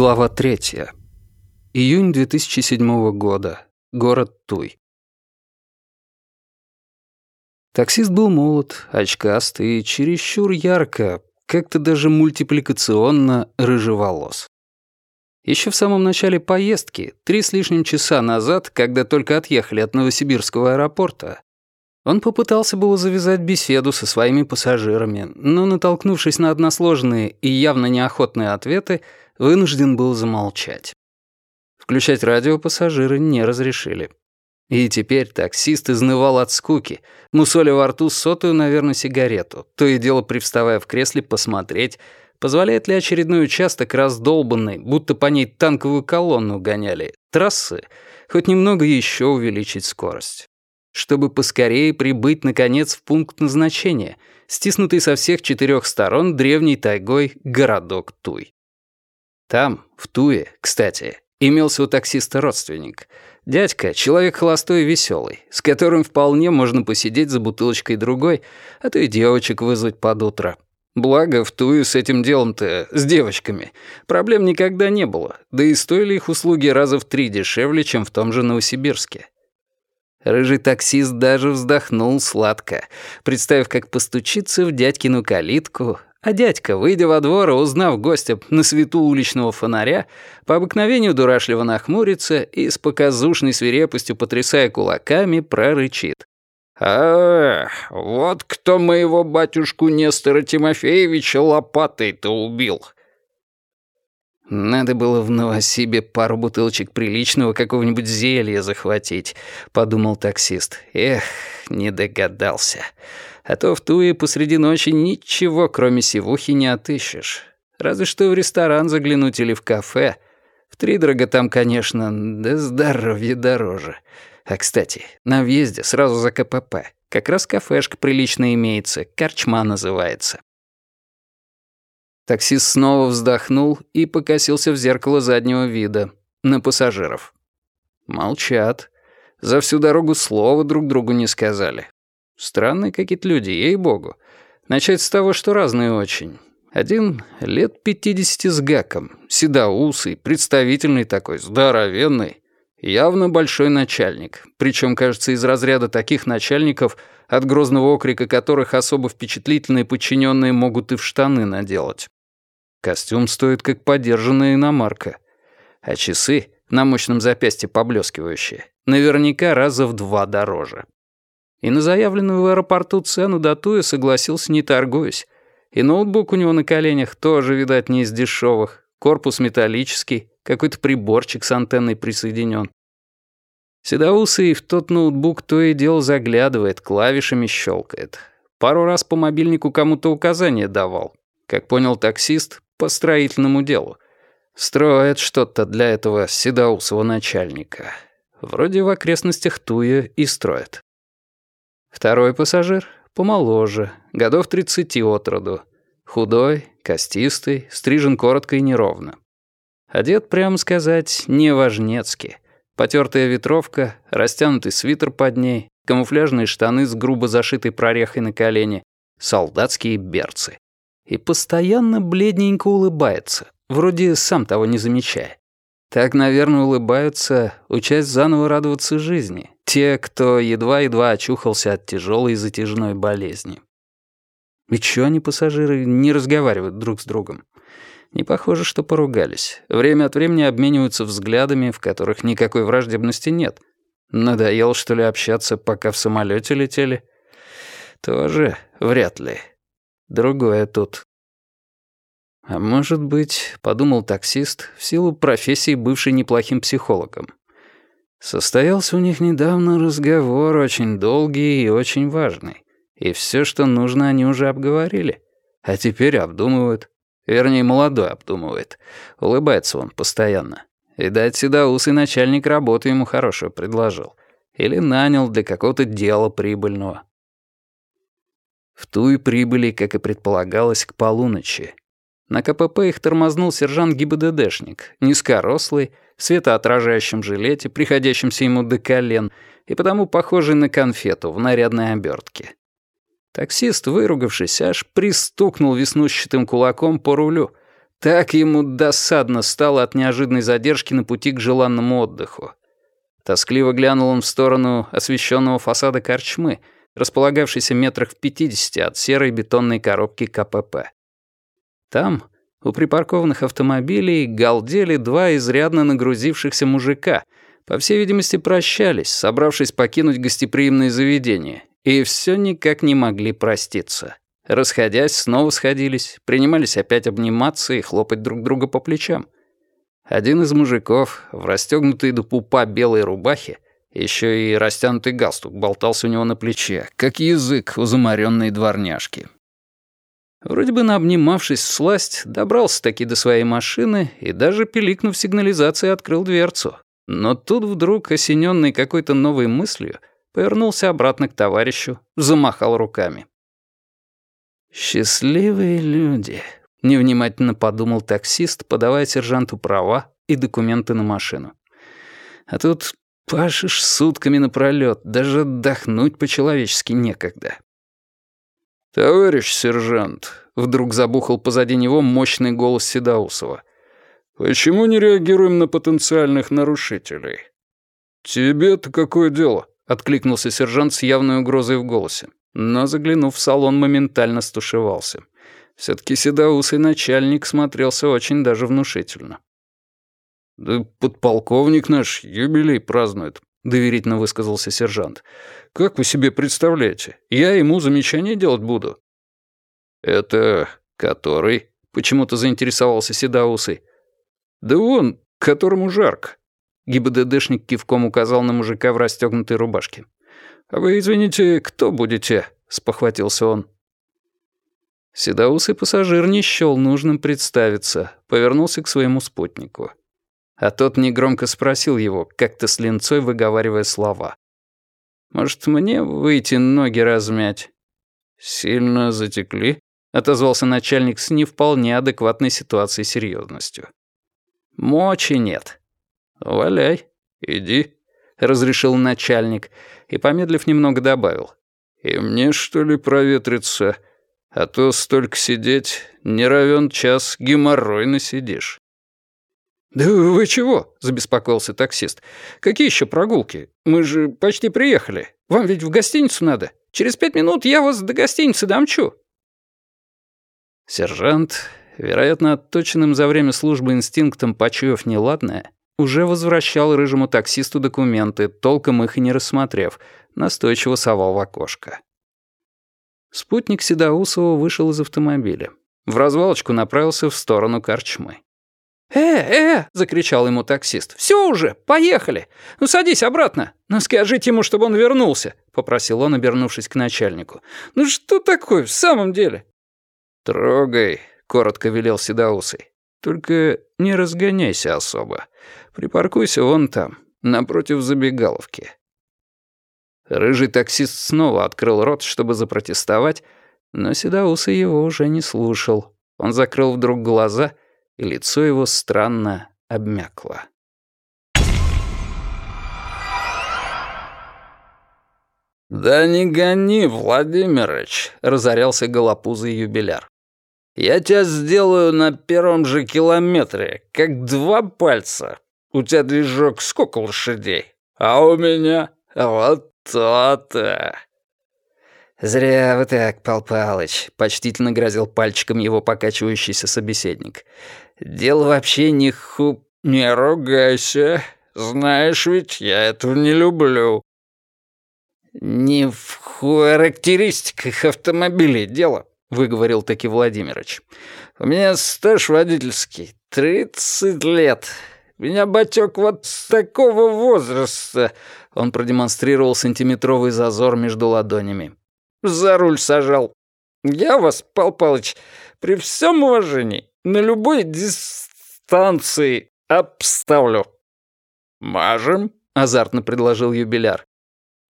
Глава третья. Июнь 2007 года. Город Туй. Таксист был молод, очкаст и чересчур ярко, как-то даже мультипликационно рыжеволос. Еще в самом начале поездки, три с лишним часа назад, когда только отъехали от Новосибирского аэропорта, он попытался было завязать беседу со своими пассажирами, но, натолкнувшись на односложные и явно неохотные ответы, вынужден был замолчать. Включать радио пассажиры не разрешили. И теперь таксист изнывал от скуки, мусоля во рту сотую, наверное, сигарету, то и дело привставая в кресле посмотреть, позволяет ли очередной участок раздолбанный, будто по ней танковую колонну гоняли, трассы, хоть немного еще увеличить скорость. Чтобы поскорее прибыть, наконец, в пункт назначения, стиснутый со всех четырех сторон древней тайгой городок Туй. Там, в Туе, кстати, имелся у таксиста родственник. Дядька — человек холостой и веселый, с которым вполне можно посидеть за бутылочкой другой, а то и девочек вызвать под утро. Благо, в Тую с этим делом-то, с девочками, проблем никогда не было, да и стоили их услуги раза в три дешевле, чем в том же Новосибирске. Рыжий таксист даже вздохнул сладко, представив, как постучится в дядькину калитку, а дядька, выйдя во двор и узнав гостя на свету уличного фонаря, по обыкновению дурашливо нахмурится и с показушной свирепостью, потрясая кулаками, прорычит. «А, вот кто моего батюшку Нестора Тимофеевича лопатой-то убил!» «Надо было в Новосибе пару бутылочек приличного какого-нибудь зелья захватить», — подумал таксист. «Эх, не догадался. А то в Туе посреди ночи ничего, кроме сивухи, не отыщешь. Разве что в ресторан заглянуть или в кафе. Втридорого там, конечно, да здоровье дороже. А, кстати, на въезде сразу за КПП. Как раз кафешка прилично имеется, корчма называется. Таксист снова вздохнул и покосился в зеркало заднего вида. На пассажиров. Молчат. За всю дорогу слова друг другу не сказали. Странные какие-то люди, ей-богу. Начать с того, что разные очень. Один лет пятидесяти с гаком, седоусый, представительный такой, здоровенный. Явно большой начальник. Причем, кажется, из разряда таких начальников, от грозного окрика которых особо впечатлительные подчиненные могут и в штаны наделать. Костюм стоит как подержанная иномарка. А часы, на мощном запястье поблескивающие, наверняка раза в два дороже. И на заявленную в аэропорту цену датуя согласился, не торгуясь. И ноутбук у него на коленях тоже, видать, не из дешевых. Корпус металлический, какой-то приборчик с антенной присоединен. Седоусый в тот ноутбук то и дело заглядывает, клавишами щелкает. Пару раз по мобильнику кому-то указания давал. Как понял таксист, по строительному делу. Строят что-то для этого седоусого начальника. Вроде в окрестностях Туя и строят. Второй пассажир помоложе, годов 30 от роду. Худой, костистый, стрижен коротко и неровно. Одет, прямо сказать, неважнецки. Потертая ветровка, растянутый свитер под ней, камуфляжные штаны с грубо зашитой прорехой на колене, солдатские берцы. И постоянно бледненько улыбается, вроде сам того не замечая. Так, наверное, улыбаются, учась заново радоваться жизни, те, кто едва-едва очухался от тяжелой затяжной болезни. И чё они, пассажиры, не разговаривают друг с другом? Не похоже, что поругались. Время от времени обмениваются взглядами, в которых никакой враждебности нет. Надоело, что ли, общаться, пока в самолете летели? Тоже вряд ли. Другое тут. А может быть, подумал таксист, в силу профессии бывший неплохим психологом. Состоялся у них недавно разговор, очень долгий и очень важный. И все, что нужно, они уже обговорили. А теперь обдумывают. Вернее, молодой обдумывает. Улыбается он постоянно. И дать седоусый начальник работы ему хорошую предложил. Или нанял для какого-то дела прибыльного. В ту и прибыли, как и предполагалось, к полуночи. На КПП их тормознул сержант ГИБДДшник, низкорослый, светоотражающем жилете, приходящемся ему до колен, и потому похожий на конфету в нарядной обертке. Таксист, выругавшись, аж пристукнул веснущатым кулаком по рулю. Так ему досадно стало от неожиданной задержки на пути к желанному отдыху. Тоскливо глянул он в сторону освещенного фасада корчмы, располагавшейся метрах в пятидесяти от серой бетонной коробки КПП. Там, у припаркованных автомобилей, галдели два изрядно нагрузившихся мужика. По всей видимости, прощались, собравшись покинуть гостеприимное заведение, и все никак не могли проститься. Расходясь, снова сходились, принимались опять обниматься и хлопать друг друга по плечам. Один из мужиков, в расстегнутой до пупа белой рубахе, еще и растянутый галстук болтался у него на плече, как язык у заморенной дворняжки. Вроде бы наобнимавшись в сласть, добрался таки до своей машины и даже пиликнув сигнализацией открыл дверцу. Но тут вдруг, осененный какой-то новой мыслью, повернулся обратно к товарищу, замахал руками. «Счастливые люди», — невнимательно подумал таксист, подавая сержанту права и документы на машину. «А тут пашешь сутками напролёт, даже отдохнуть по-человечески некогда». «Товарищ сержант», — вдруг забухал позади него мощный голос Седоусова. «Почему не реагируем на потенциальных нарушителей?» «Тебе-то какое дело?» — откликнулся сержант с явной угрозой в голосе но, заглянув в салон, моментально стушевался. Все-таки седоусый начальник смотрелся очень даже внушительно. «Да подполковник наш юбилей празднует», — доверительно высказался сержант. «Как вы себе представляете? Я ему замечание делать буду». «Это который?» — почему-то заинтересовался седоусый. «Да вон, которому жарко». ГИБДДшник кивком указал на мужика в расстегнутой рубашке. «А вы, извините, кто будете?» — спохватился он. Седоусый пассажир не счёл нужным представиться, повернулся к своему спутнику. А тот негромко спросил его, как-то с линцой выговаривая слова. «Может, мне выйти ноги размять?» «Сильно затекли?» — отозвался начальник с не вполне адекватной ситуацией серьезностью. «Мочи нет». «Валяй, иди», — разрешил начальник и, помедлив немного, добавил. «И мне, что ли, проветриться? А то столько сидеть, не равен час геморрой насидишь». «Да вы чего?» — забеспокоился таксист. «Какие еще прогулки? Мы же почти приехали. Вам ведь в гостиницу надо. Через пять минут я вас до гостиницы домчу». Сержант, вероятно, отточенным за время службы инстинктом почуяв неладное, уже возвращал рыжему таксисту документы, толком их и не рассмотрев, настойчиво совал в окошко. Спутник Седоусова вышел из автомобиля. В развалочку направился в сторону корчмы. «Э, э!» — закричал ему таксист. «Все уже, поехали! Ну, садись обратно! Ну, скажите ему, чтобы он вернулся!» — попросил он, обернувшись к начальнику. «Ну что такое в самом деле?» «Трогай», — коротко велел Седоусый. «Только не разгоняйся особо. Припаркуйся вон там, напротив забегаловки». Рыжий таксист снова открыл рот, чтобы запротестовать, но Седоусый его уже не слушал. Он закрыл вдруг глаза, и лицо его странно обмякло. «Да не гони, Владимирыч», — разорялся голопузый юбиляр. «Я тебя сделаю на первом же километре, как два пальца. У тебя движок сколько лошадей? А у меня вот то-то. «Зря вы так, Пал Палыч», — почтительно грозил пальчиком его покачивающийся собеседник. «Дело вообще не ху... Не ругайся. Знаешь ведь, я этого не люблю». «Не в характеристиках автомобилей дело», — выговорил таки Владимирович. «У меня стаж водительский, тридцать лет. Меня батёк вот с такого возраста...» Он продемонстрировал сантиметровый зазор между ладонями. «За руль сажал. Я вас, Пал Палыч, при всем уважении, на любой дистанции обставлю». «Мажем?» — азартно предложил юбиляр.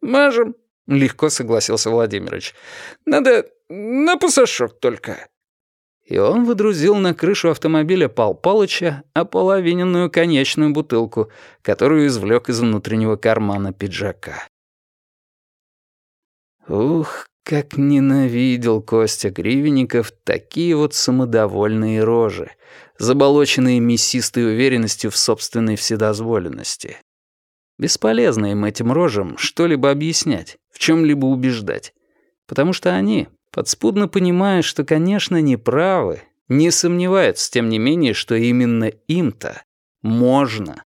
«Мажем», — легко согласился Владимирович. «Надо на пассажок только и он выдрузил на крышу автомобиля Пал Палыча ополовиненную конечную бутылку, которую извлек из внутреннего кармана пиджака. Ух, как ненавидел Костя Гривенников такие вот самодовольные рожи, заболоченные мясистой уверенностью в собственной вседозволенности. Бесполезно им этим рожам что-либо объяснять, в чем-либо убеждать. Потому что они, подспудно понимая, что, конечно, не правы, не сомневаются, тем не менее, что именно им-то можно.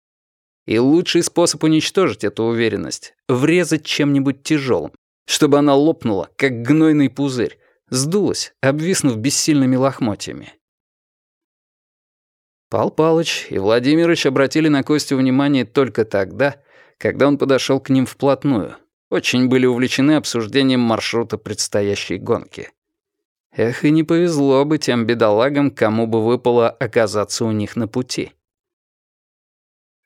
И лучший способ уничтожить эту уверенность — врезать чем-нибудь тяжелым, чтобы она лопнула, как гнойный пузырь, сдулась, обвиснув бессильными лохмотьями. Пал Палыч и Владимирович обратили на Костю внимание только тогда, когда он подошел к ним вплотную. Очень были увлечены обсуждением маршрута предстоящей гонки. Эх, и не повезло бы тем бедолагам, кому бы выпало оказаться у них на пути.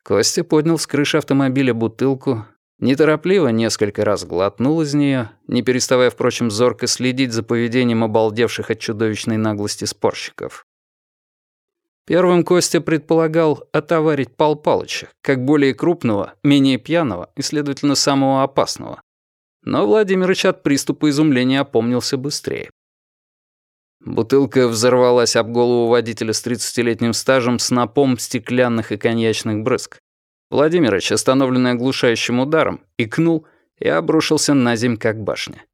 Костя поднял с крыши автомобиля бутылку, неторопливо несколько раз глотнул из нее, не переставая, впрочем, зорко следить за поведением обалдевших от чудовищной наглости спорщиков. Первым Костя предполагал отоварить Пал Палыча, как более крупного, менее пьяного и, следовательно, самого опасного. Но Владимирович от приступа изумления опомнился быстрее. Бутылка взорвалась об голову водителя с 30-летним стажем с напом стеклянных и коньячных брызг. Владимирович, остановленный оглушающим ударом, икнул и обрушился на земь, как башня.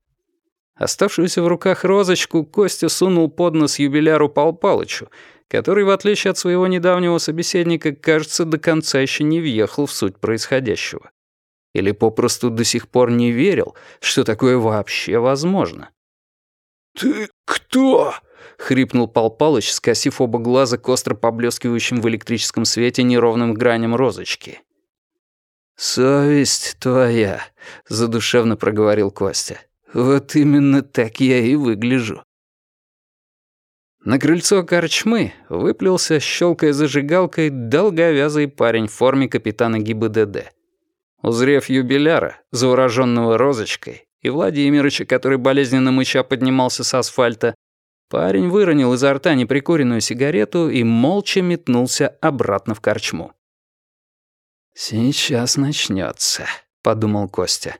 Оставшуюся в руках розочку Костя сунул под нос юбиляру Пал Палычу, который, в отличие от своего недавнего собеседника, кажется, до конца еще не въехал в суть происходящего. Или попросту до сих пор не верил, что такое вообще возможно. «Ты кто?» — хрипнул Пал Палыч, скосив оба глаза к остро поблескивающим в электрическом свете неровным граням розочки. «Совесть твоя», — задушевно проговорил Костя. «Вот именно так я и выгляжу». На крыльцо корчмы выплелся, щелкая зажигалкой, долговязый парень в форме капитана ГИБДД. Узрев юбиляра, завороженного розочкой, и Владимирыча, который болезненно мыча поднимался с асфальта, парень выронил изо рта неприкуренную сигарету и молча метнулся обратно в корчму. «Сейчас начнется», — подумал Костя.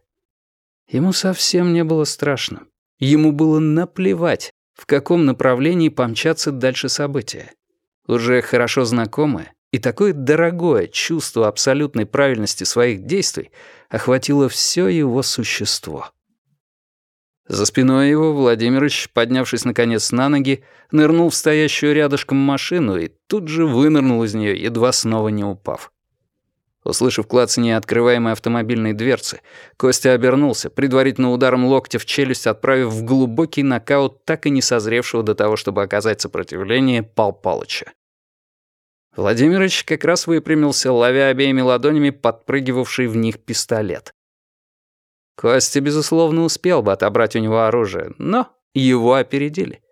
Ему совсем не было страшно. Ему было наплевать, в каком направлении помчаться дальше события. Уже хорошо знакомое и такое дорогое чувство абсолютной правильности своих действий охватило все его существо. За спиной его Владимирович, поднявшись наконец на ноги, нырнул в стоящую рядышком машину и тут же вынырнул из нее, едва снова не упав. Услышав клацание открываемой автомобильной дверцы, Костя обернулся, предварительно ударом локтя в челюсть отправив в глубокий нокаут так и не созревшего до того, чтобы оказать сопротивление Пал Палыча. Владимирович как раз выпрямился, ловя обеими ладонями подпрыгивавший в них пистолет. Костя, безусловно, успел бы отобрать у него оружие, но его опередили.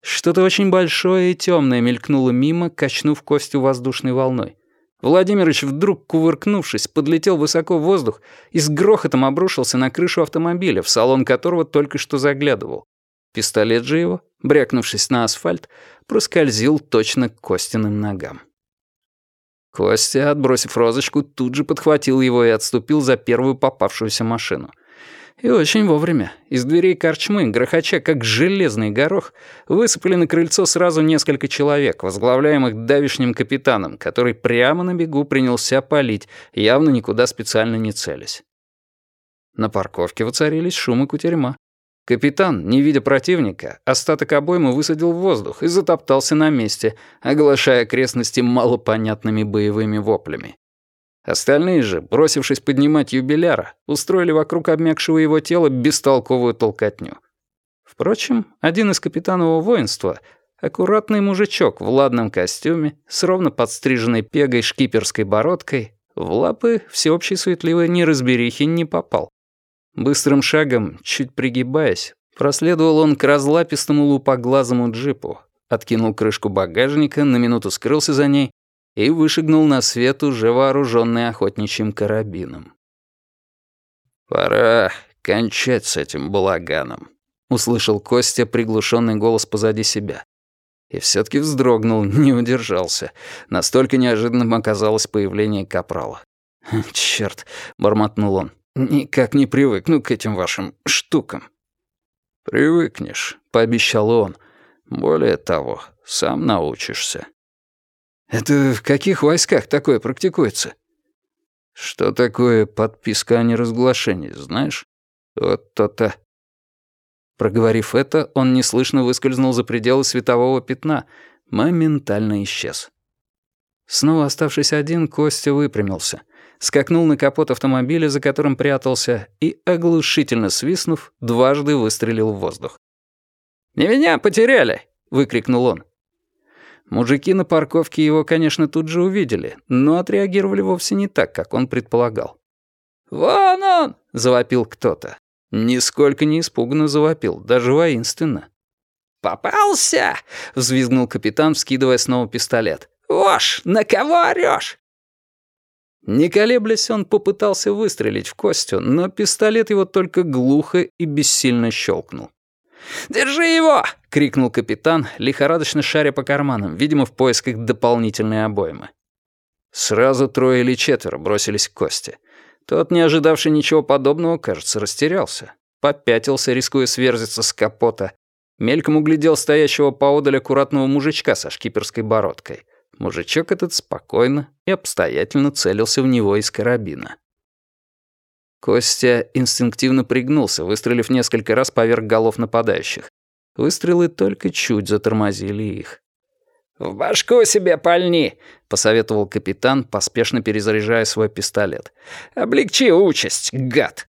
Что-то очень большое и темное мелькнуло мимо, качнув Костю воздушной волной. Владимирович, вдруг кувыркнувшись, подлетел высоко в воздух и с грохотом обрушился на крышу автомобиля, в салон которого только что заглядывал. Пистолет же его, брякнувшись на асфальт, проскользил точно к Костиным ногам. Костя, отбросив розочку, тут же подхватил его и отступил за первую попавшуюся машину. И очень вовремя. Из дверей корчмы, грохоча как железный горох, высыпали на крыльцо сразу несколько человек, возглавляемых давишним капитаном, который прямо на бегу принялся палить, явно никуда специально не целясь. На парковке воцарились шум и кутерьма. Капитан, не видя противника, остаток обоймы высадил в воздух и затоптался на месте, оглашая окрестности малопонятными боевыми воплями. Остальные же, бросившись поднимать юбиляра, устроили вокруг обмякшего его тела бестолковую толкотню. Впрочем, один из капитанового воинства, аккуратный мужичок в ладном костюме, с ровно подстриженной пегой шкиперской бородкой, в лапы всеобщей суетливой неразберихи не попал. Быстрым шагом, чуть пригибаясь, проследовал он к разлапистому лупоглазому джипу, откинул крышку багажника, на минуту скрылся за ней и вышагнул на свет уже вооруженный охотничьим карабином. «Пора кончать с этим балаганом», — услышал Костя приглушенный голос позади себя. И все таки вздрогнул, не удержался. Настолько неожиданным оказалось появление капрала. «Чёрт», — бормотнул он, — «никак не привыкну к этим вашим штукам». «Привыкнешь», — пообещал он. «Более того, сам научишься». «Это в каких войсках такое практикуется?» «Что такое подписка о неразглашении, знаешь? Вот то-то». Проговорив это, он неслышно выскользнул за пределы светового пятна, моментально исчез. Снова оставшись один, Костя выпрямился, скакнул на капот автомобиля, за которым прятался, и, оглушительно свистнув, дважды выстрелил в воздух. «Не меня потеряли!» — выкрикнул он. Мужики на парковке его, конечно, тут же увидели, но отреагировали вовсе не так, как он предполагал. «Вон он!» — завопил кто-то. Нисколько не испуганно завопил, даже воинственно. «Попался!» — взвизгнул капитан, вскидывая снова пистолет. «Вош, на кого орёшь?» Не колеблясь, он попытался выстрелить в Костю, но пистолет его только глухо и бессильно щелкнул. «Держи его!» — крикнул капитан, лихорадочно шаря по карманам, видимо, в поисках дополнительной обоймы. Сразу трое или четверо бросились к Косте. Тот, не ожидавший ничего подобного, кажется, растерялся. Попятился, рискуя сверзиться с капота. Мельком углядел стоящего поодаль аккуратного мужичка со шкиперской бородкой. Мужичок этот спокойно и обстоятельно целился в него из карабина. Костя инстинктивно пригнулся, выстрелив несколько раз поверх голов нападающих. Выстрелы только чуть затормозили их. «В башку себе пальни!» — посоветовал капитан, поспешно перезаряжая свой пистолет. «Облегчи участь, гад!»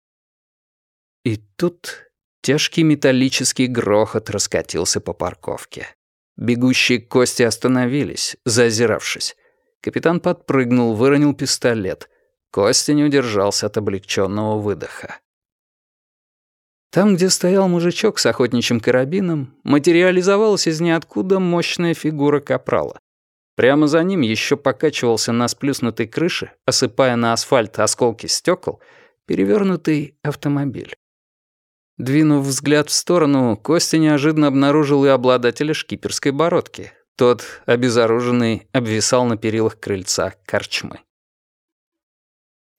И тут тяжкий металлический грохот раскатился по парковке. Бегущие к Косте остановились, зазиравшись. Капитан подпрыгнул, выронил пистолет — Костя не удержался от облегченного выдоха. Там, где стоял мужичок с охотничьим карабином, материализовалась из ниоткуда мощная фигура капрала. Прямо за ним еще покачивался на сплюснутой крыше, осыпая на асфальт осколки стекол, перевернутый автомобиль. Двинув взгляд в сторону, Костя неожиданно обнаружил и обладателя шкиперской бородки. Тот, обезоруженный, обвисал на перилах крыльца корчмы.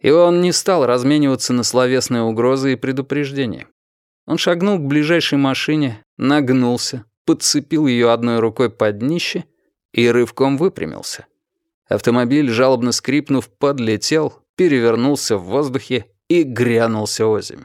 И он не стал размениваться на словесные угрозы и предупреждения. Он шагнул к ближайшей машине, нагнулся, подцепил ее одной рукой под днище и рывком выпрямился. Автомобиль, жалобно скрипнув, подлетел, перевернулся в воздухе и грянулся озимь.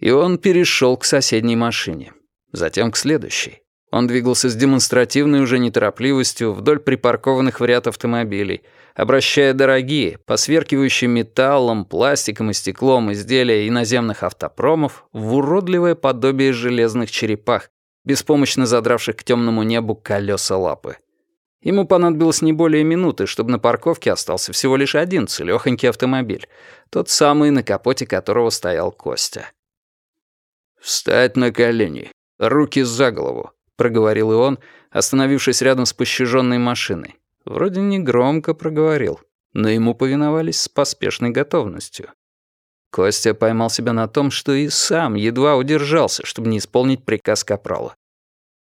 И он перешел к соседней машине, затем к следующей. Он двигался с демонстративной уже неторопливостью вдоль припаркованных в ряд автомобилей, обращая дорогие, посверкивающие металлом, пластиком и стеклом изделия иноземных автопромов в уродливое подобие железных черепах, беспомощно задравших к темному небу колеса лапы. Ему понадобилось не более минуты, чтобы на парковке остался всего лишь один целёхонький автомобиль, тот самый, на капоте которого стоял Костя. «Встать на колени, руки за голову», проговорил и он, остановившись рядом с пощаженной машиной. Вроде не громко проговорил, но ему повиновались с поспешной готовностью. Костя поймал себя на том, что и сам едва удержался, чтобы не исполнить приказ капрала.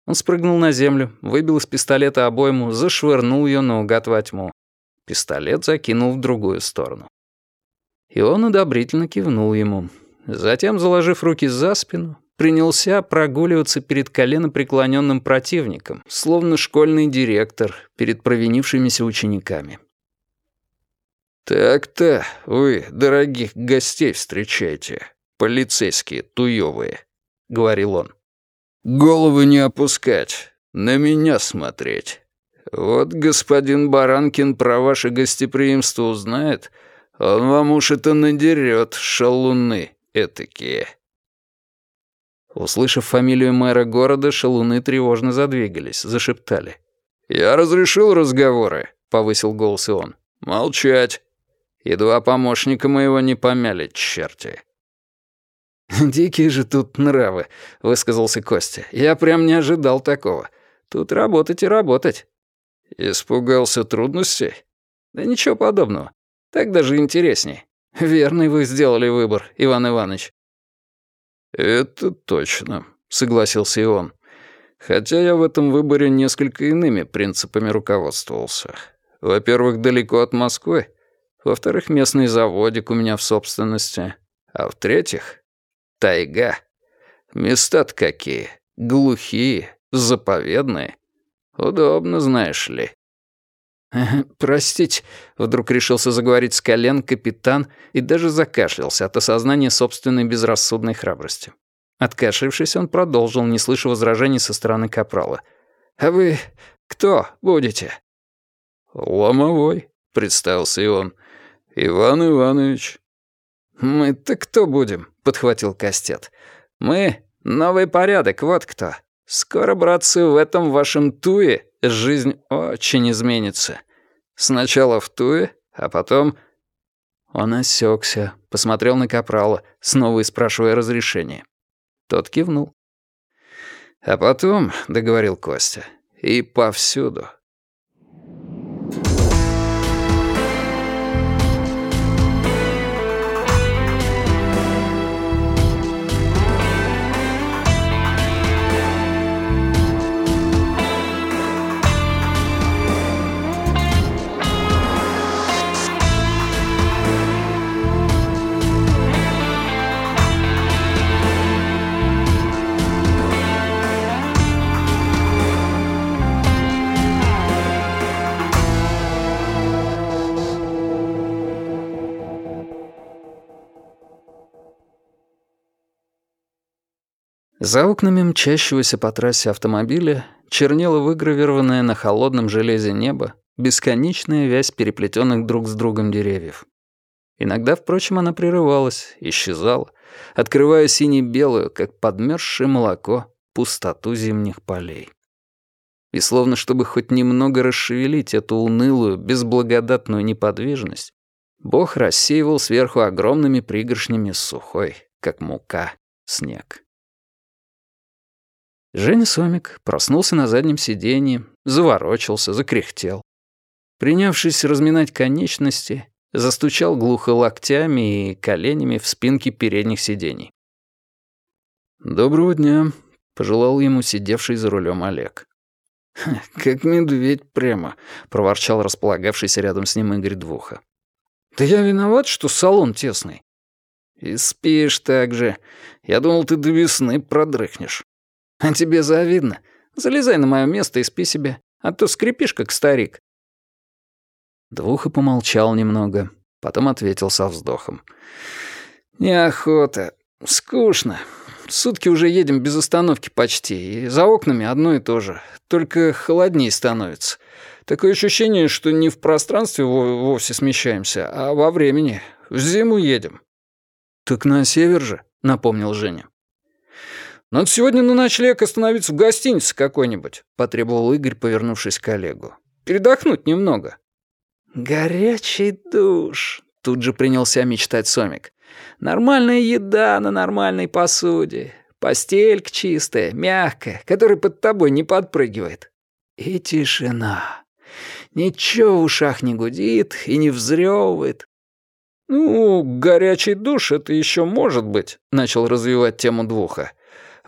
Он спрыгнул на землю, выбил из пистолета обойму, зашвырнул ее наугад во тьму. Пистолет закинул в другую сторону. И он одобрительно кивнул ему. Затем, заложив руки за спину, принялся прогуливаться перед коленопреклоненным противником, словно школьный директор перед провинившимися учениками. «Так-то вы дорогих гостей встречаете, полицейские туёвые», — говорил он. «Головы не опускать, на меня смотреть. Вот господин Баранкин про ваше гостеприимство узнает, он вам уж это надерет, шалуны этакие». Услышав фамилию мэра города, шалуны тревожно задвигались, зашептали. «Я разрешил разговоры», — повысил голос и он. «Молчать. Едва помощника моего не помяли, черти». «Дикие же тут нравы», — высказался Костя. «Я прям не ожидал такого. Тут работать и работать». «Испугался трудностей?» «Да ничего подобного. Так даже интересней. Верный вы сделали выбор, Иван Иванович. «Это точно», — согласился и он. «Хотя я в этом выборе несколько иными принципами руководствовался. Во-первых, далеко от Москвы. Во-вторых, местный заводик у меня в собственности. А в-третьих, тайга. Места-то какие. Глухие, заповедные. Удобно, знаешь ли. «Простите», — вдруг решился заговорить с колен капитан и даже закашлялся от осознания собственной безрассудной храбрости. Откашлившись, он продолжил, не слыша возражений со стороны капрала. «А вы кто будете?» «Ломовой», — представился и он. «Иван Иванович». «Мы-то кто будем?» — подхватил Кастет. «Мы — новый порядок, вот кто. Скоро, братцы, в этом вашем туе жизнь очень изменится. Сначала в туе, а потом...» Он осекся, посмотрел на Капрала, снова спрашивая разрешения. Тот кивнул. «А потом», — договорил Костя, — «и повсюду». За окнами мчащегося по трассе автомобиля чернело выгравированное на холодном железе небо бесконечная вязь переплетенных друг с другом деревьев. Иногда, впрочем, она прерывалась, исчезала, открывая сине-белую, как подмерзшее молоко, пустоту зимних полей. И словно чтобы хоть немного расшевелить эту унылую, безблагодатную неподвижность, Бог рассеивал сверху огромными пригоршнями сухой, как мука, снег. Женя Сомик проснулся на заднем сиденье, заворочился, закряхтел. Принявшись разминать конечности, застучал глухо локтями и коленями в спинке передних сидений. «Доброго дня», — пожелал ему сидевший за рулем Олег. «Как медведь прямо», — проворчал располагавшийся рядом с ним Игорь Двуха. «Да я виноват, что салон тесный». «И спишь так же. Я думал, ты до весны продрыхнешь». А тебе завидно. Залезай на мое место и спи себе, а то скрипишь, как старик». Двуха помолчал немного, потом ответил со вздохом. «Неохота. Скучно. Сутки уже едем без остановки почти, и за окнами одно и то же, только холоднее становится. Такое ощущение, что не в пространстве вовсе смещаемся, а во времени. В зиму едем». «Так на север же», — напомнил Женя. «Надо сегодня на ночлег остановиться в гостинице какой-нибудь», — потребовал Игорь, повернувшись к коллегу. «Передохнуть немного». «Горячий душ», — тут же принялся мечтать Сомик. «Нормальная еда на нормальной посуде. Постелька чистая, мягкая, которая под тобой не подпрыгивает. И тишина. Ничего в ушах не гудит и не взрёвывает. «Ну, горячий душ — это еще может быть», — начал развивать тему двуха.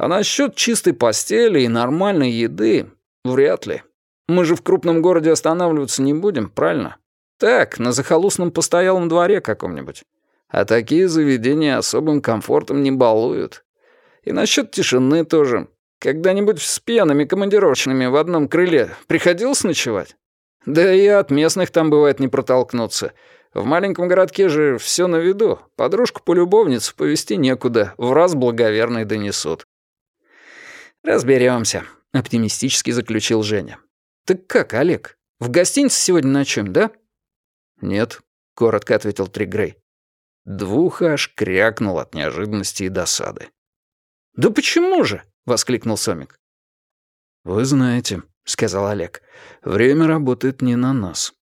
А насчет чистой постели и нормальной еды — вряд ли. Мы же в крупном городе останавливаться не будем, правильно? Так, на захолустном постоялом дворе каком-нибудь. А такие заведения особым комфортом не балуют. И насчет тишины тоже. Когда-нибудь с пьяными командировочными в одном крыле приходилось ночевать? Да и от местных там бывает не протолкнуться. В маленьком городке же все на виду. Подружку-полюбовницу повести некуда, в раз благоверный донесут. «Разберемся», — оптимистически заключил Женя. «Так как, Олег, в гостинице сегодня ночуем, да?» «Нет», — коротко ответил Тригрей. Двух аж крякнул от неожиданности и досады. «Да почему же?» — воскликнул Сомик. «Вы знаете», — сказал Олег, — «время работает не на нас».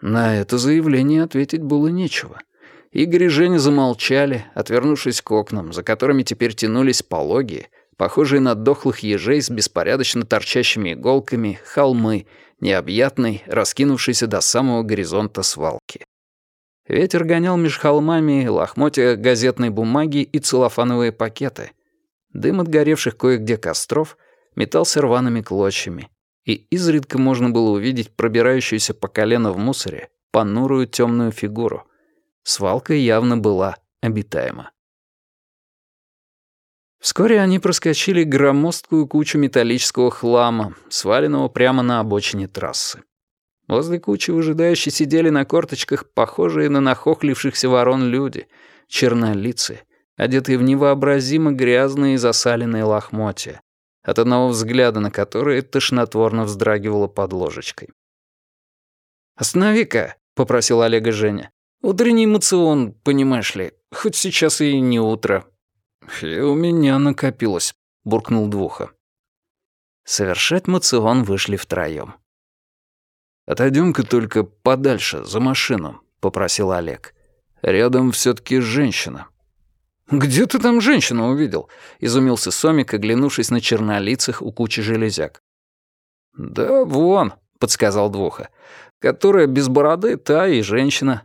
На это заявление ответить было нечего. Игорь и Женя замолчали, отвернувшись к окнам, за которыми теперь тянулись пологие, похожие на дохлых ежей с беспорядочно торчащими иголками, холмы, необъятной, раскинувшейся до самого горизонта свалки. Ветер гонял меж холмами лохмотья газетной бумаги и целлофановые пакеты. Дым от горевших кое-где костров метался рваными клочьями, и изредка можно было увидеть пробирающуюся по колено в мусоре понурую темную фигуру. Свалка явно была обитаема. Вскоре они проскочили громоздкую кучу металлического хлама, сваленного прямо на обочине трассы. Возле кучи выжидающие сидели на корточках похожие на нахохлившихся ворон люди, чернолицы, одетые в невообразимо грязные и засаленные лохмотья, от одного взгляда на которые тошнотворно вздрагивало под ложечкой. «Останови-ка», — попросил Олега Женя. «Утренний эмоцион, понимаешь ли, хоть сейчас и не утро». «И у меня накопилось», — буркнул Двуха. Совершать мацион вышли втроём. «Отойдём-ка только подальше, за машину», — попросил Олег. «Рядом всё-таки женщина». «Где ты там женщину увидел?» — изумился Сомик, оглянувшись на чернолицых у кучи железяк. «Да вон», — подсказал Двуха, — «которая без бороды, та и женщина».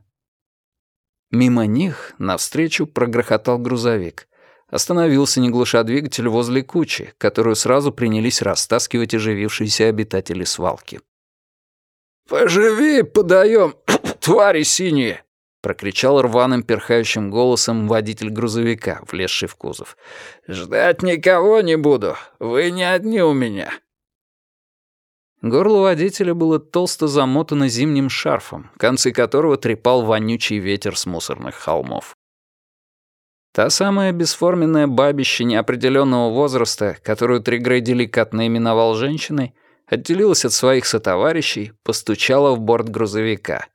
Мимо них навстречу прогрохотал грузовик. Остановился, не глуша двигатель, возле кучи, которую сразу принялись растаскивать оживившиеся обитатели свалки. «Поживи, подаем, твари синие!» — прокричал рваным перхающим голосом водитель грузовика, влезший в кузов. «Ждать никого не буду. Вы не одни у меня». Горло водителя было толсто замотано зимним шарфом, концы которого трепал вонючий ветер с мусорных холмов. Та самая бесформенная бабища неопределенного возраста, которую Тригрей деликатно именовал женщиной, отделилась от своих сотоварищей, постучала в борт грузовика.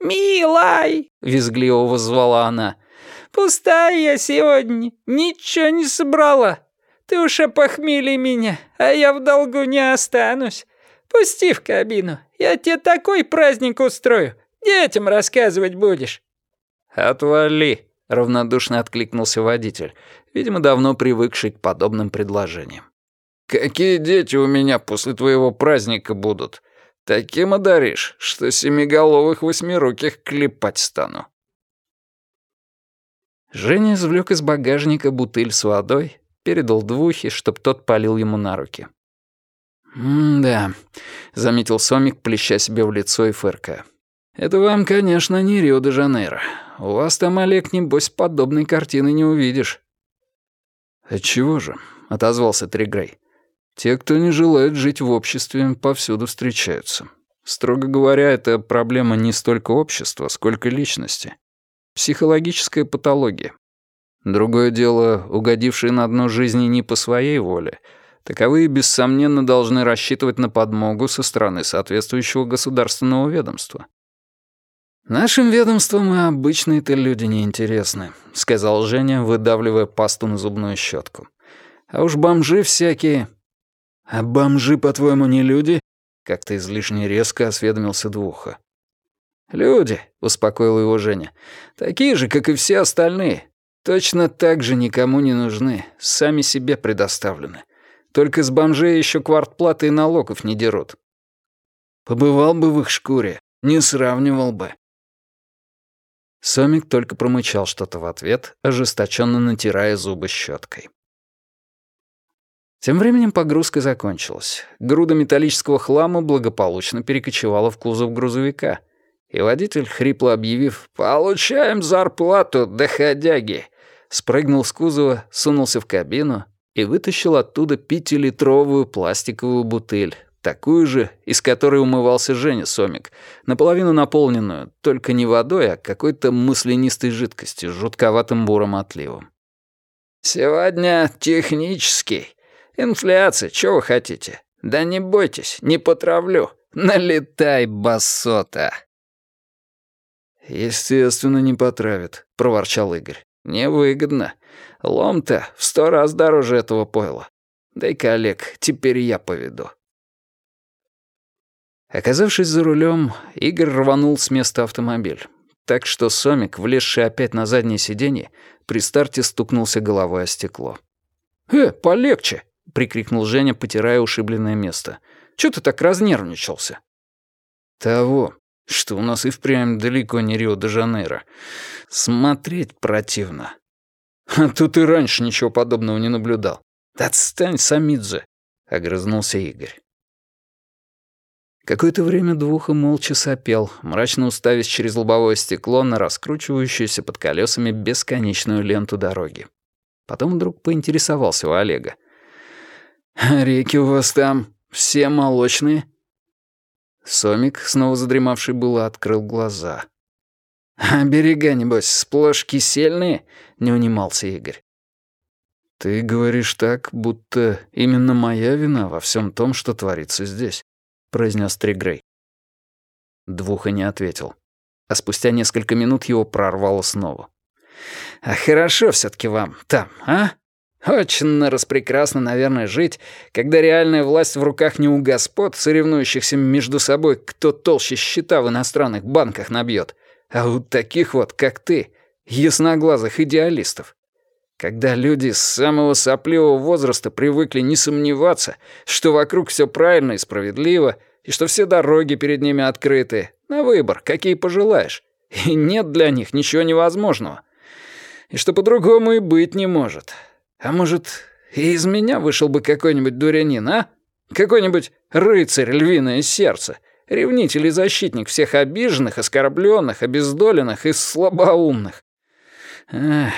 «Милай!» — визгливо воззвала она. «Пустая я сегодня, ничего не собрала. Ты уж опохмели меня, а я в долгу не останусь. Пусти в кабину, я тебе такой праздник устрою, детям рассказывать будешь». «Отвали!» Равнодушно откликнулся водитель, видимо, давно привыкший к подобным предложениям. «Какие дети у меня после твоего праздника будут? Таким одаришь, что семиголовых восьмируких клепать стану». Женя извлек из багажника бутыль с водой, передал двухе, чтоб тот полил ему на руки. «М-да», — заметил Сомик, плеща себе в лицо и фыркая. «Это вам, конечно, не Рио-де-Жанейро. У вас там, Олег, небось, подобной картины не увидишь». «Отчего же?» — отозвался Тригрей. «Те, кто не желает жить в обществе, повсюду встречаются. Строго говоря, это проблема не столько общества, сколько личности. Психологическая патология. Другое дело, угодившие на дно жизни не по своей воле, таковые, бессомненно, должны рассчитывать на подмогу со стороны соответствующего государственного ведомства. «Нашим ведомствам и обычные-то люди неинтересны», — сказал Женя, выдавливая пасту на зубную щетку. «А уж бомжи всякие...» «А бомжи, по-твоему, не люди?» — как-то излишне резко осведомился Двуха. «Люди», — успокоил его Женя, — «такие же, как и все остальные. Точно так же никому не нужны, сами себе предоставлены. Только с бомжей еще квартплаты и налогов не дерут». «Побывал бы в их шкуре, не сравнивал бы», Сомик только промычал что-то в ответ, ожесточенно натирая зубы щеткой. Тем временем погрузка закончилась. Груда металлического хлама благополучно перекочевала в кузов грузовика, и водитель, хрипло объявив «Получаем зарплату, доходяги!», спрыгнул с кузова, сунулся в кабину и вытащил оттуда пятилитровую пластиковую бутыль, Такую же, из которой умывался Женя Сомик, наполовину наполненную, только не водой, а какой-то маслянистой жидкостью с жутковатым бурым отливом. «Сегодня технический. Инфляция, чего вы хотите? Да не бойтесь, не потравлю. Налетай, басота!» «Естественно, не потравит», — проворчал Игорь. «Невыгодно. Лом-то в сто раз дороже этого пойла. Дай-ка, Олег, теперь я поведу». Оказавшись за рулем, Игорь рванул с места автомобиль. Так что Сомик, влезший опять на заднее сиденье, при старте стукнулся головой о стекло. «Э, полегче!» — прикрикнул Женя, потирая ушибленное место. «Чё ты так разнервничался?» «Того, что у нас и впрямь далеко не Рио-де-Жанейро. Смотреть противно. А тут и раньше ничего подобного не наблюдал. «Отстань, Самидзе!» — огрызнулся Игорь. Какое-то время Двуха молча сопел, мрачно уставясь через лобовое стекло на раскручивающуюся под колесами бесконечную ленту дороги. Потом вдруг поинтересовался у Олега. «Реки у вас там все молочные?» Сомик, снова задремавший было, открыл глаза. «А берега, небось, сплошь кисельные?» — не унимался Игорь. «Ты говоришь так, будто именно моя вина во всем том, что творится здесь», — произнес Тригрей. Двуха не ответил. А спустя несколько минут его прорвало снова. «А хорошо все таки вам там, а? Очень распрекрасно, наверное, жить, когда реальная власть в руках не у господ, соревнующихся между собой, кто толще счета в иностранных банках набьет, а у таких вот, как ты, ясноглазых идеалистов. Когда люди с самого сопливого возраста привыкли не сомневаться, что вокруг все правильно и справедливо, и что все дороги перед ними открыты, на выбор, какие пожелаешь, и нет для них ничего невозможного. И что по-другому и быть не может. А может, и из меня вышел бы какой-нибудь дурянин, а? Какой-нибудь рыцарь львиное сердце — Ревнитель и защитник всех обиженных, оскорбленных, обездоленных и слабоумных. Эх,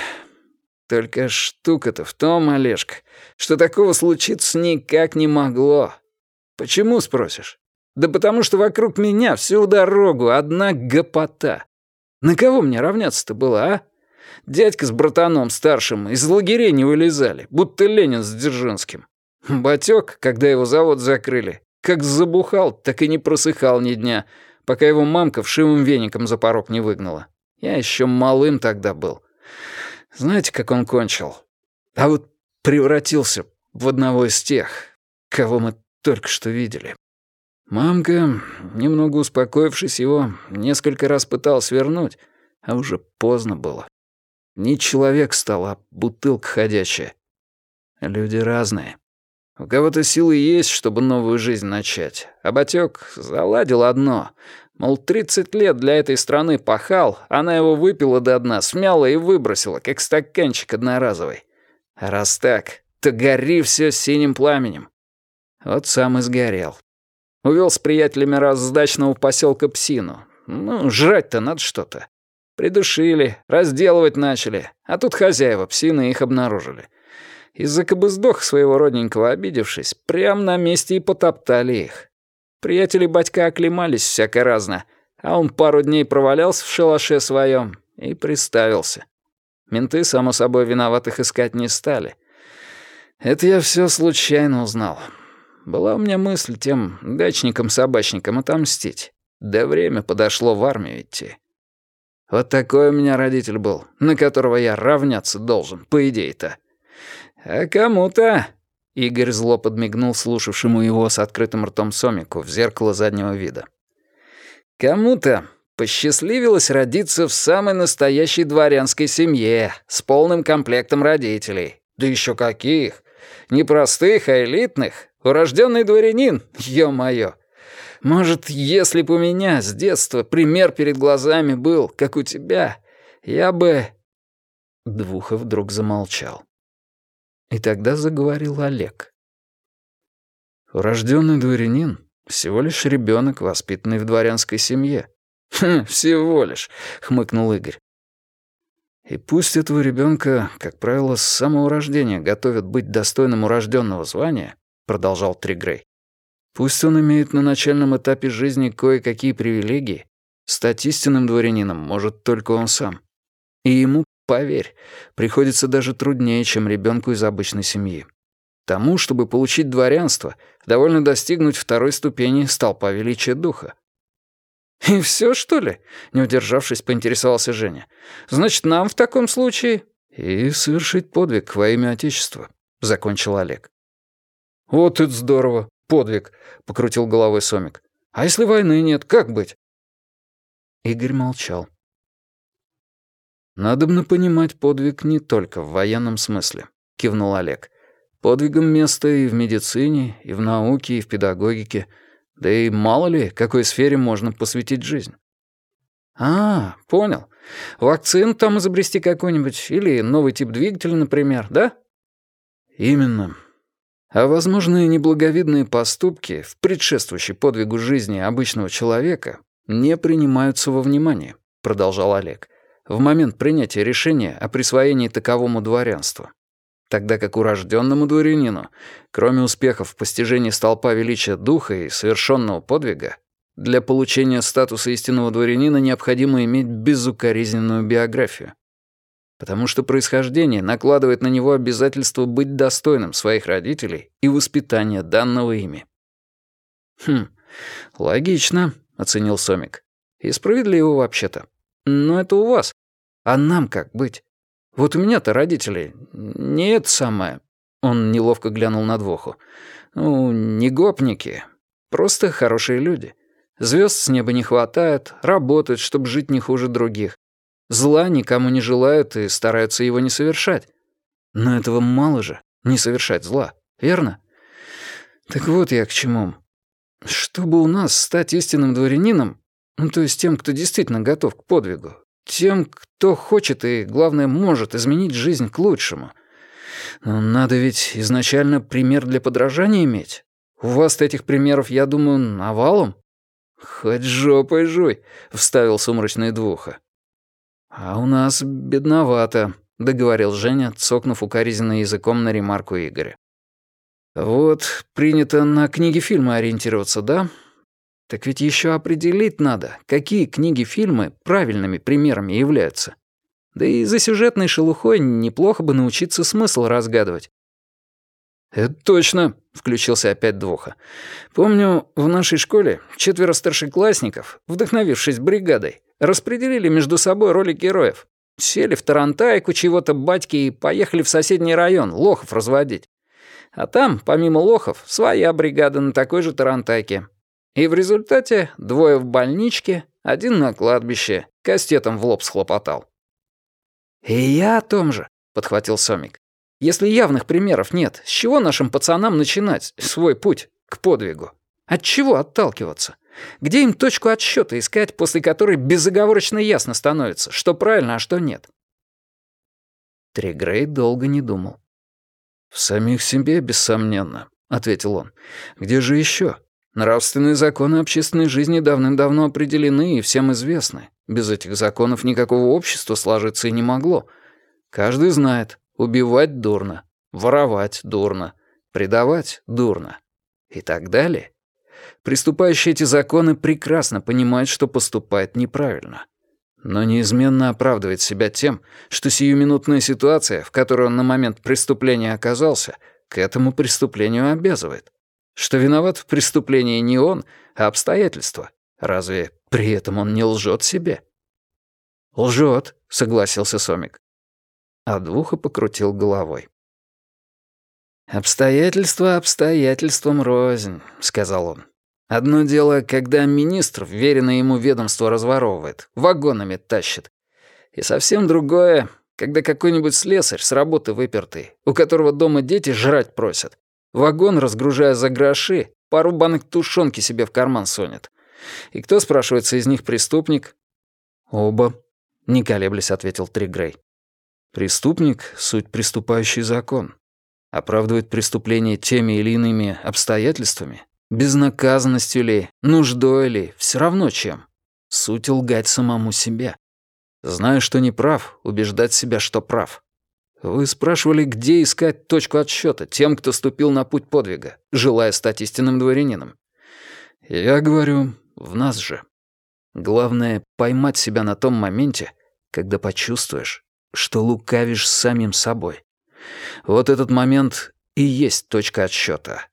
только штука-то в том, Олежка, что такого случиться никак не могло. Почему, спросишь? Да потому что вокруг меня всю дорогу одна гопота. На кого мне равняться-то было, а? Дядька с братаном старшим из лагерей не вылезали, будто Ленин с Дзержинским. Батёк, когда его завод закрыли, как забухал, так и не просыхал ни дня, пока его мамка вшивым веником за порог не выгнала. Я еще малым тогда был. Знаете, как он кончил? А вот превратился в одного из тех, кого мы только что видели. Мамка, немного успокоившись его, несколько раз пыталась вернуть, а уже поздно было. Не человек стал, а бутылка ходячая. Люди разные. У кого-то силы есть, чтобы новую жизнь начать. А Батёк заладил одно. Мол, 30 лет для этой страны пахал, она его выпила до дна, смяла и выбросила, как стаканчик одноразовый. А раз так, то гори все синим пламенем. Вот сам и сгорел. Увел с приятелями раз с дачного поселка Псину. Ну, жрать-то надо что-то. Придушили, разделывать начали, а тут хозяева Псины их обнаружили. Из-за кобыздох своего родненького обидевшись, прям на месте и потоптали их. Приятели батька оклемались всяко разно, а он пару дней провалялся в шалаше своем и приставился. Менты, само собой, виноватых искать не стали. Это я все случайно узнал. Была у меня мысль тем дачникам-собачникам отомстить. Да время подошло в армию идти. Вот такой у меня родитель был, на которого я равняться должен, по идее-то. «А кому-то...» — Игорь зло подмигнул слушавшему его с открытым ртом Сомику в зеркало заднего вида. «Кому-то посчастливилось родиться в самой настоящей дворянской семье, с полным комплектом родителей. Да еще каких! Не простых, а элитных. Урожденный дворянин, ё-моё. Может, если бы у меня с детства пример перед глазами был, как у тебя, я бы...» Двухов вдруг замолчал. И тогда заговорил Олег. Урожденный дворянин — всего лишь ребенок, воспитанный в дворянской семье. «Хм, всего лишь», — хмыкнул Игорь. И пусть этого ребенка, как правило, с самого рождения готовят быть достойным урожденного звания, продолжал Тригрей. Пусть он имеет на начальном этапе жизни кое-какие привилегии, стать истинным дворянином может только он сам. И ему Поверь, приходится даже труднее, чем ребенку из обычной семьи. Тому, чтобы получить дворянство, довольно достигнуть второй ступени столпа величия духа. «И все, что ли?» — не удержавшись, поинтересовался Женя. «Значит, нам в таком случае...» «И совершить подвиг во имя Отечества», — закончил Олег. «Вот это здорово, подвиг», — покрутил головой Сомик. «А если войны нет, как быть?» Игорь молчал. «Надобно понимать подвиг не только в военном смысле», — кивнул Олег. «Подвигом место и в медицине, и в науке, и в педагогике. Да и мало ли, какой сфере можно посвятить жизнь». «А, понял. Вакцину там изобрести какую-нибудь, или новый тип двигателя, например, да?» «Именно. А возможные неблаговидные поступки в предшествующей подвигу жизни обычного человека не принимаются во внимание», — продолжал Олег в момент принятия решения о присвоении таковому дворянства. тогда как урожденному дворянину, кроме успехов в постижении столпа величия духа и совершенного подвига, для получения статуса истинного дворянина необходимо иметь безукоризненную биографию. Потому что происхождение накладывает на него обязательство быть достойным своих родителей и воспитания данного ими. «Хм, логично», — оценил Сомик. «И справедливо вообще-то. Но это у вас. А нам как быть? Вот у меня-то родители не это самое. Он неловко глянул на двуху. Ну, не гопники. Просто хорошие люди. Звезд с неба не хватает, работают, чтобы жить не хуже других. Зла никому не желают и стараются его не совершать. Но этого мало же, не совершать зла, верно? Так вот я к чему. Чтобы у нас стать истинным дворянином, то есть тем, кто действительно готов к подвигу, тем, кто хочет и, главное, может изменить жизнь к лучшему. Но надо ведь изначально пример для подражания иметь. У вас-то этих примеров, я думаю, навалом. «Хоть жопой жуй», — вставил сумрачный двуха. «А у нас бедновато», — договорил Женя, цокнув укоризненно языком на ремарку Игоря. «Вот, принято на книги-фильмы ориентироваться, да? Так ведь еще определить надо, какие книги-фильмы правильными примерами являются. Да и за сюжетной шелухой неплохо бы научиться смысл разгадывать. «Это точно», — включился опять Двуха. «Помню, в нашей школе четверо старшеклассников, вдохновившись бригадой, распределили между собой роли героев. Сели в тарантайку чего-то батьки и поехали в соседний район лохов разводить. А там, помимо лохов, своя бригада на такой же тарантайке. И в результате двое в больничке, один на кладбище, кастетом в лоб схлопотал. «И я о том же», — подхватил Сомик. «Если явных примеров нет, с чего нашим пацанам начинать свой путь к подвигу? От чего отталкиваться? Где им точку отсчета искать, после которой безоговорочно ясно становится, что правильно, а что нет?» Тригрей долго не думал. «В самих себе, бессомненно», — ответил он. «Где же еще? Нравственные законы общественной жизни давным-давно определены и всем известны. Без этих законов никакого общества сложиться и не могло. Каждый знает, убивать дурно, воровать дурно, предавать дурно и так далее. Приступающие эти законы прекрасно понимают, что поступает неправильно. Но неизменно оправдывает себя тем, что сиюминутная ситуация, в которой он на момент преступления оказался, к этому преступлению обязывает. Что виноват в преступлении не он, а обстоятельства. Разве при этом он не лжет себе? «Лжет», — согласился Сомик. А Двуха покрутил головой. «Обстоятельства обстоятельствам рознь», — сказал он. «Одно дело, когда министр, веренное ему ведомство, разворовывает, вагонами тащит. И совсем другое, когда какой-нибудь слесарь с работы выпертый, у которого дома дети жрать просят, Вагон, разгружая за гроши, пару банок тушенки себе в карман сонет. И кто, спрашивается, из них преступник? Оба, не колеблясь, ответил Тригрей. Преступник — суть приступающий закон. Оправдывает преступление теми или иными обстоятельствами, безнаказанностью ли, нуждой ли, все равно чем. Суть лгать самому себе. Зная, что не прав, убеждать себя, что прав. Вы спрашивали, где искать точку отсчета тем, кто ступил на путь подвига, желая стать истинным дворянином. Я говорю, в нас же. Главное — поймать себя на том моменте, когда почувствуешь, что лукавишь самим собой. Вот этот момент и есть точка отсчета.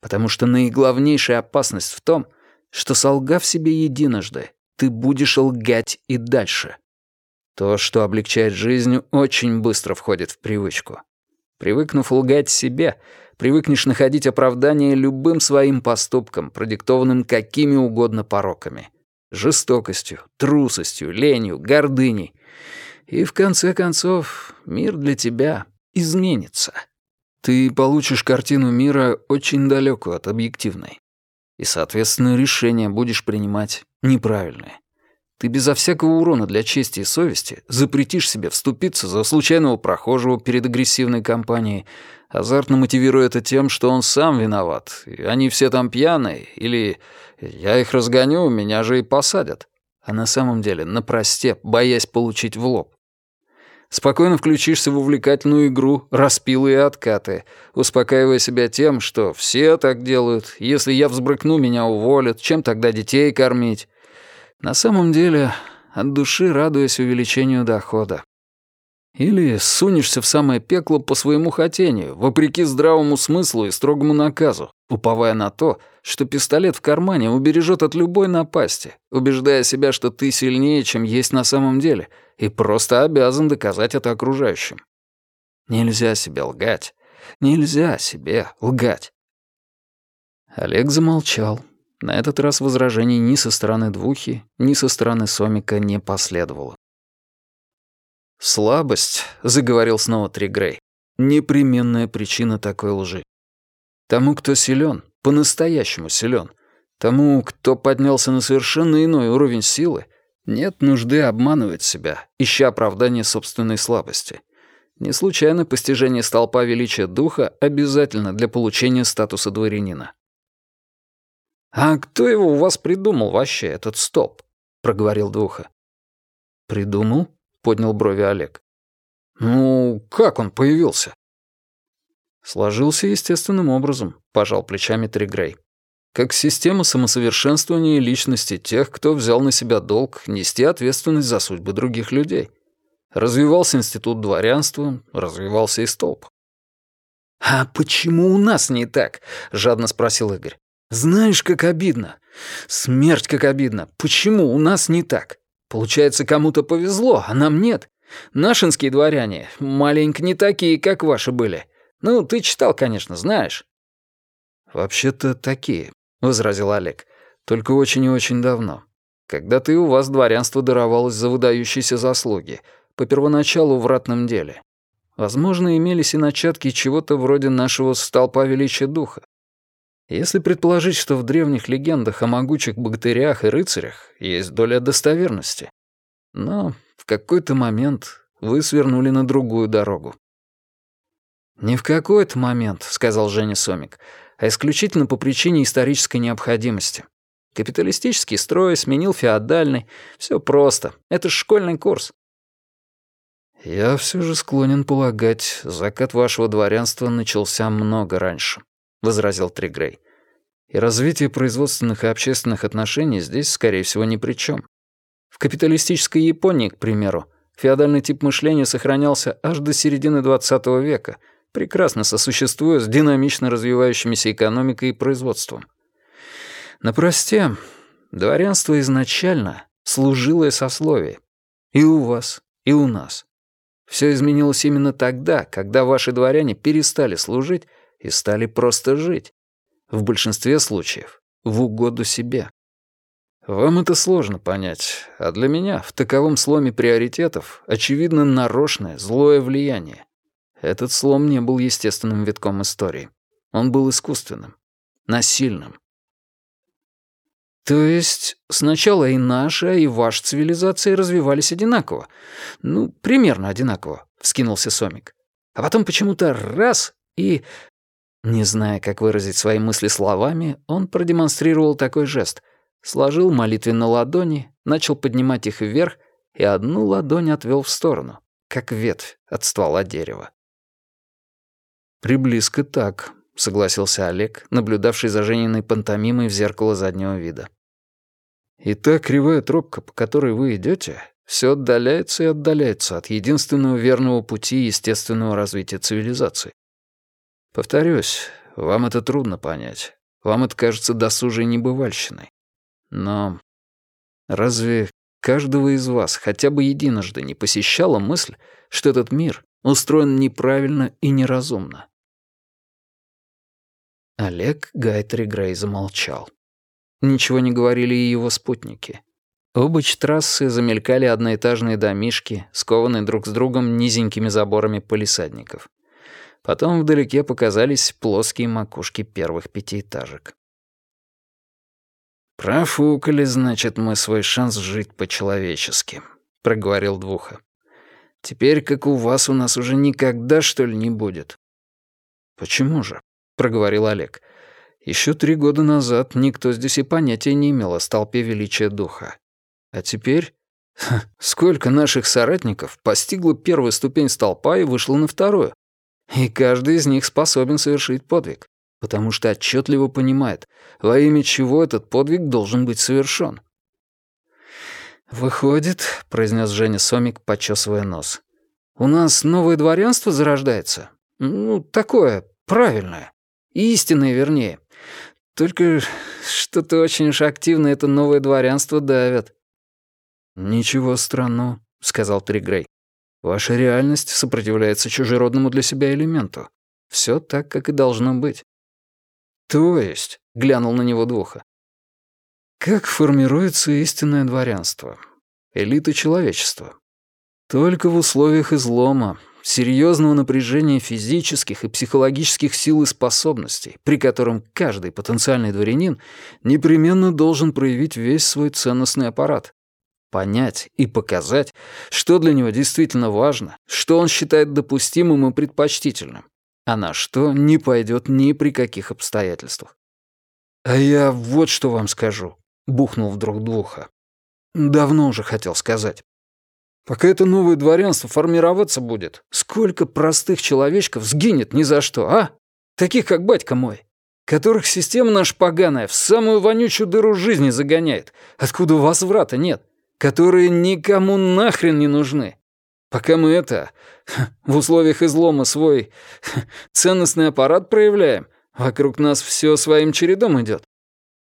Потому что наиглавнейшая опасность в том, что, солгав себе единожды, ты будешь лгать и дальше. То, что облегчает жизнь, очень быстро входит в привычку. Привыкнув лгать себе, привыкнешь находить оправдание любым своим поступкам, продиктованным какими угодно пороками. Жестокостью, трусостью, ленью, гордыней. И в конце концов мир для тебя изменится. Ты получишь картину мира очень далекую от объективной. И, соответственно, решения будешь принимать неправильные. Ты безо всякого урона для чести и совести запретишь себе вступиться за случайного прохожего перед агрессивной компанией, азартно мотивируя это тем, что он сам виноват, и они все там пьяные, или «я их разгоню, меня же и посадят». А на самом деле на просте, боясь получить в лоб. Спокойно включишься в увлекательную игру «Распилы и откаты», успокаивая себя тем, что все так делают, если я взбрыкну, меня уволят, чем тогда детей кормить. На самом деле, от души радуясь увеличению дохода. Или сунешься в самое пекло по своему хотению, вопреки здравому смыслу и строгому наказу, уповая на то, что пистолет в кармане убережет от любой напасти, убеждая себя, что ты сильнее, чем есть на самом деле, и просто обязан доказать это окружающим. Нельзя себе лгать. Нельзя себе лгать. Олег замолчал. На этот раз возражений ни со стороны Двухи, ни со стороны Сомика не последовало. «Слабость», — заговорил снова Тригрей, — «непременная причина такой лжи. Тому, кто силен, по-настоящему силен, тому, кто поднялся на совершенно иной уровень силы, нет нужды обманывать себя, ища оправдания собственной слабости. Не случайно постижение столпа величия духа обязательно для получения статуса дворянина. «А кто его у вас придумал вообще, этот столб?» — проговорил Духа. «Придумал?» — поднял брови Олег. «Ну, как он появился?» «Сложился естественным образом», — пожал плечами Тригрей. «Как система самосовершенствования личности тех, кто взял на себя долг нести ответственность за судьбы других людей. Развивался институт дворянства, развивался и столб». «А почему у нас не так?» — жадно спросил Игорь. «Знаешь, как обидно. Смерть, как обидно. Почему у нас не так?» Получается, кому-то повезло, а нам нет. Нашинские дворяне маленько не такие, как ваши были. Ну, ты читал, конечно, знаешь». «Вообще-то такие», — возразил Олег. «Только очень и очень давно. Когда-то и у вас дворянство даровалось за выдающиеся заслуги, по первоначалу в ратном деле. Возможно, имелись и начатки чего-то вроде нашего столпа величия духа. Если предположить, что в древних легендах о могучих богатырях и рыцарях есть доля достоверности. Но в какой-то момент вы свернули на другую дорогу. «Не в какой-то момент», — сказал Женя Сомик, «а исключительно по причине исторической необходимости. Капиталистический строй сменил феодальный. Все просто. Это школьный курс». «Я все же склонен полагать, закат вашего дворянства начался много раньше», — возразил Тригрей. «И развитие производственных и общественных отношений здесь, скорее всего, ни при чем. В капиталистической Японии, к примеру, феодальный тип мышления сохранялся аж до середины XX века, прекрасно сосуществуя с динамично развивающимися экономикой и производством. На просте, дворянство изначально служилое сословие. И у вас, и у нас. Все изменилось именно тогда, когда ваши дворяне перестали служить и стали просто жить. В большинстве случаев в угоду себе. Вам это сложно понять, а для меня в таковом сломе приоритетов очевидно нарочное, злое влияние. Этот слом не был естественным витком истории. Он был искусственным, насильным. То есть сначала и наша, и ваша цивилизация развивались одинаково. Ну, примерно одинаково, — вскинулся Сомик. А потом почему-то раз — и не зная, как выразить свои мысли словами, он продемонстрировал такой жест. Сложил молитвенно ладони, начал поднимать их вверх и одну ладонь отвел в сторону, как ветвь от ствола дерева. «Приблизко так», — согласился Олег, наблюдавший за Жениной пантомимой в зеркало заднего вида. «И та кривая тропка, по которой вы идете, все отдаляется и отдаляется от единственного верного пути естественного развития цивилизации. Повторюсь, вам это трудно понять. Вам это кажется досужей небывальщиной. Но разве каждого из вас хотя бы единожды не посещала мысль, что этот мир устроен неправильно и неразумно? Олег Гайтри Грей замолчал. Ничего не говорили и его спутники. Оба трассы замелькали одноэтажные домишки, скованные друг с другом низенькими заборами полисадников. Потом вдалеке показались плоские макушки первых пятиэтажек. «Профукали, значит, мы свой шанс жить по-человечески», — проговорил Двуха. «Теперь, как у вас, у нас уже никогда, что ли, не будет». «Почему же?» — проговорил Олег. Еще три года назад никто здесь и понятия не имел о столпе величия духа. А теперь Сколько наших соратников постигло первую ступень столпа и вышло на вторую? И каждый из них способен совершить подвиг, потому что отчетливо понимает, во имя чего этот подвиг должен быть совершен. «Выходит», — произнес Женя Сомик, почесывая нос, «у нас новое дворянство зарождается? Ну, такое, правильное. Истинное, вернее. Только что-то очень уж активно это новое дворянство давят». «Ничего странного», — сказал Тригрей. «Ваша реальность сопротивляется чужеродному для себя элементу. Все так, как и должно быть». «То есть?» — глянул на него Двуха. Как формируется истинное дворянство? Элита человечества. Только в условиях излома, серьезного напряжения физических и психологических сил и способностей, при котором каждый потенциальный дворянин непременно должен проявить весь свой ценностный аппарат. Понять и показать, что для него действительно важно, что он считает допустимым и предпочтительным, а на что не пойдет ни при каких обстоятельствах. А я вот что вам скажу бухнул вдруг Двуха. Давно уже хотел сказать. Пока это новое дворянство формироваться будет, сколько простых человечков сгинет ни за что, а? Таких, как батька мой, которых система наша поганая в самую вонючую дыру жизни загоняет, откуда возврата нет, которые никому нахрен не нужны. Пока мы это, в условиях излома свой ценностный аппарат проявляем, вокруг нас все своим чередом идет.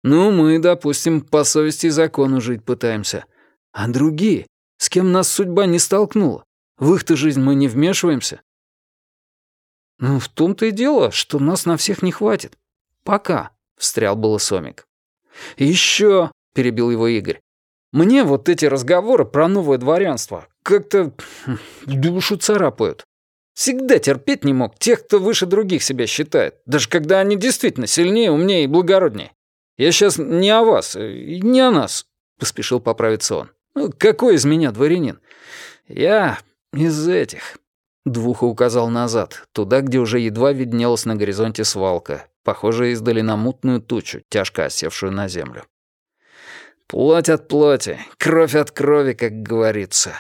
Ну, мы, допустим, по совести и закону жить пытаемся. А другие, с кем нас судьба не столкнула, в их-то жизнь мы не вмешиваемся. Ну, в том-то и дело, что нас на всех не хватит. Пока, — встрял было Сомик. Еще, — перебил его Игорь, — мне вот эти разговоры про новое дворянство как-то хм, душу царапают. Всегда терпеть не мог тех, кто выше других себя считает, даже когда они действительно сильнее, умнее и благороднее. Я сейчас не о вас, э, не о нас», — поспешил поправиться он. «Ну, какой из меня дворянин? Я из этих». Двуха указал назад, туда, где уже едва виднелась на горизонте свалка, похожая издали на мутную тучу, тяжко осевшую на землю. «Плоть от плоти, кровь от крови, как говорится».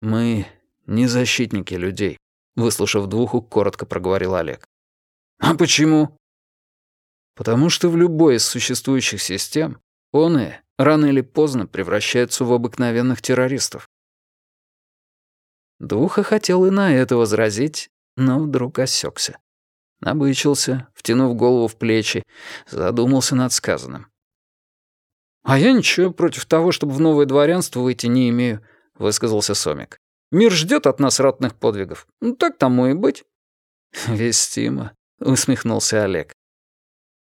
«Мы не защитники людей», — выслушав Двуху, коротко проговорил Олег. «А почему?» Потому что в любой из существующих систем он и рано или поздно превращаются в обыкновенных террористов. Двуха хотел и на это возразить, но вдруг осекся. Набычился, втянув голову в плечи, задумался над сказанным. «А я ничего против того, чтобы в новое дворянство выйти не имею», — высказался Сомик. «Мир ждет от нас ратных подвигов. Ну, так тому и быть». «Вестимо», — усмехнулся Олег.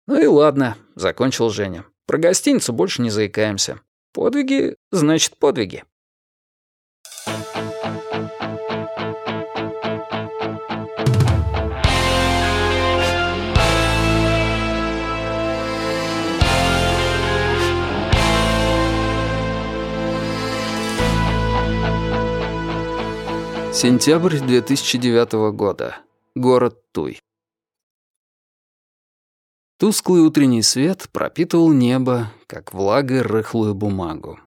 «Ну и ладно», — закончил Женя. «Про гостиницу больше не заикаемся. Подвиги значит подвиги». Сентябрь 2009 года. Город Туй. Тусклый утренний свет пропитывал небо, как влага рыхлую бумагу.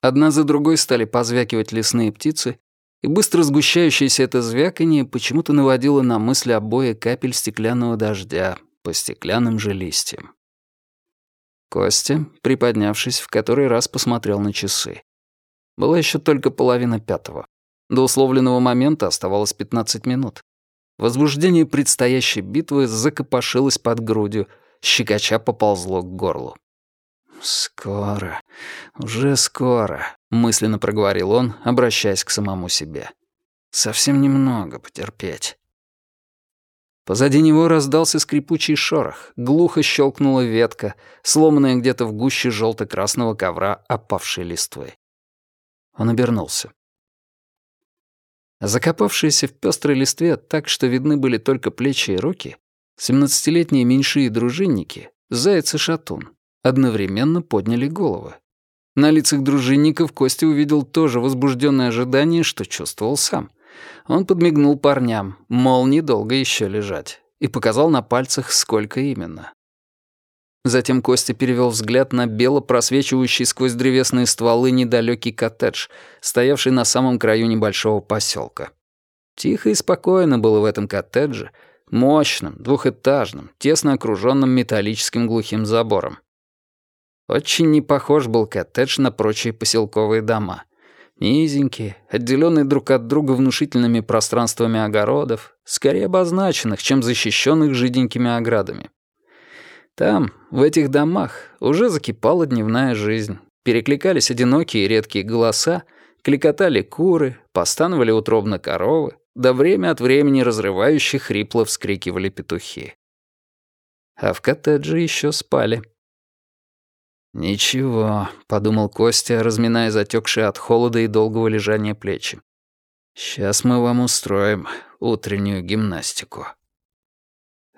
Одна за другой стали позвякивать лесные птицы, и быстро сгущающееся это звяканье почему-то наводило на мысли о бое капель стеклянного дождя по стеклянным же листьям. Костя, приподнявшись, в который раз посмотрел на часы. Была еще только половина пятого. До условленного момента оставалось 15 минут. Возбуждение предстоящей битвы закопошилось под грудью — щекоча поползло к горлу. «Скоро, уже скоро», — мысленно проговорил он, обращаясь к самому себе. «Совсем немного потерпеть». Позади него раздался скрипучий шорох, глухо щелкнула ветка, сломанная где-то в гуще желто-красного ковра опавшей листвы. Он обернулся. Закопавшиеся в пестрой листве так, что видны были только плечи и руки, Семнадцатилетние меньшие дружинники, Заяц и Шатун, одновременно подняли головы. На лицах дружинников Костя увидел тоже возбужденное ожидание, что чувствовал сам. Он подмигнул парням, мол, недолго еще лежать, и показал на пальцах, сколько именно. Затем Костя перевел взгляд на бело просвечивающий сквозь древесные стволы недалекий коттедж, стоявший на самом краю небольшого поселка. Тихо и спокойно было в этом коттедже, мощном, двухэтажном, тесно окруженном металлическим глухим забором. Очень не похож был коттедж на прочие поселковые дома. Низенькие, отделенные друг от друга внушительными пространствами огородов, скорее обозначенных, чем защищенных жиденькими оградами. Там, в этих домах, уже закипала дневная жизнь. Перекликались одинокие редкие голоса, кликотали куры, постановали утробно коровы, да время от времени разрывающие хрипло вскрикивали петухи. А в коттедже еще спали. «Ничего», — подумал Костя, разминая затекшие от холода и долгого лежания плечи. «Сейчас мы вам устроим утреннюю гимнастику».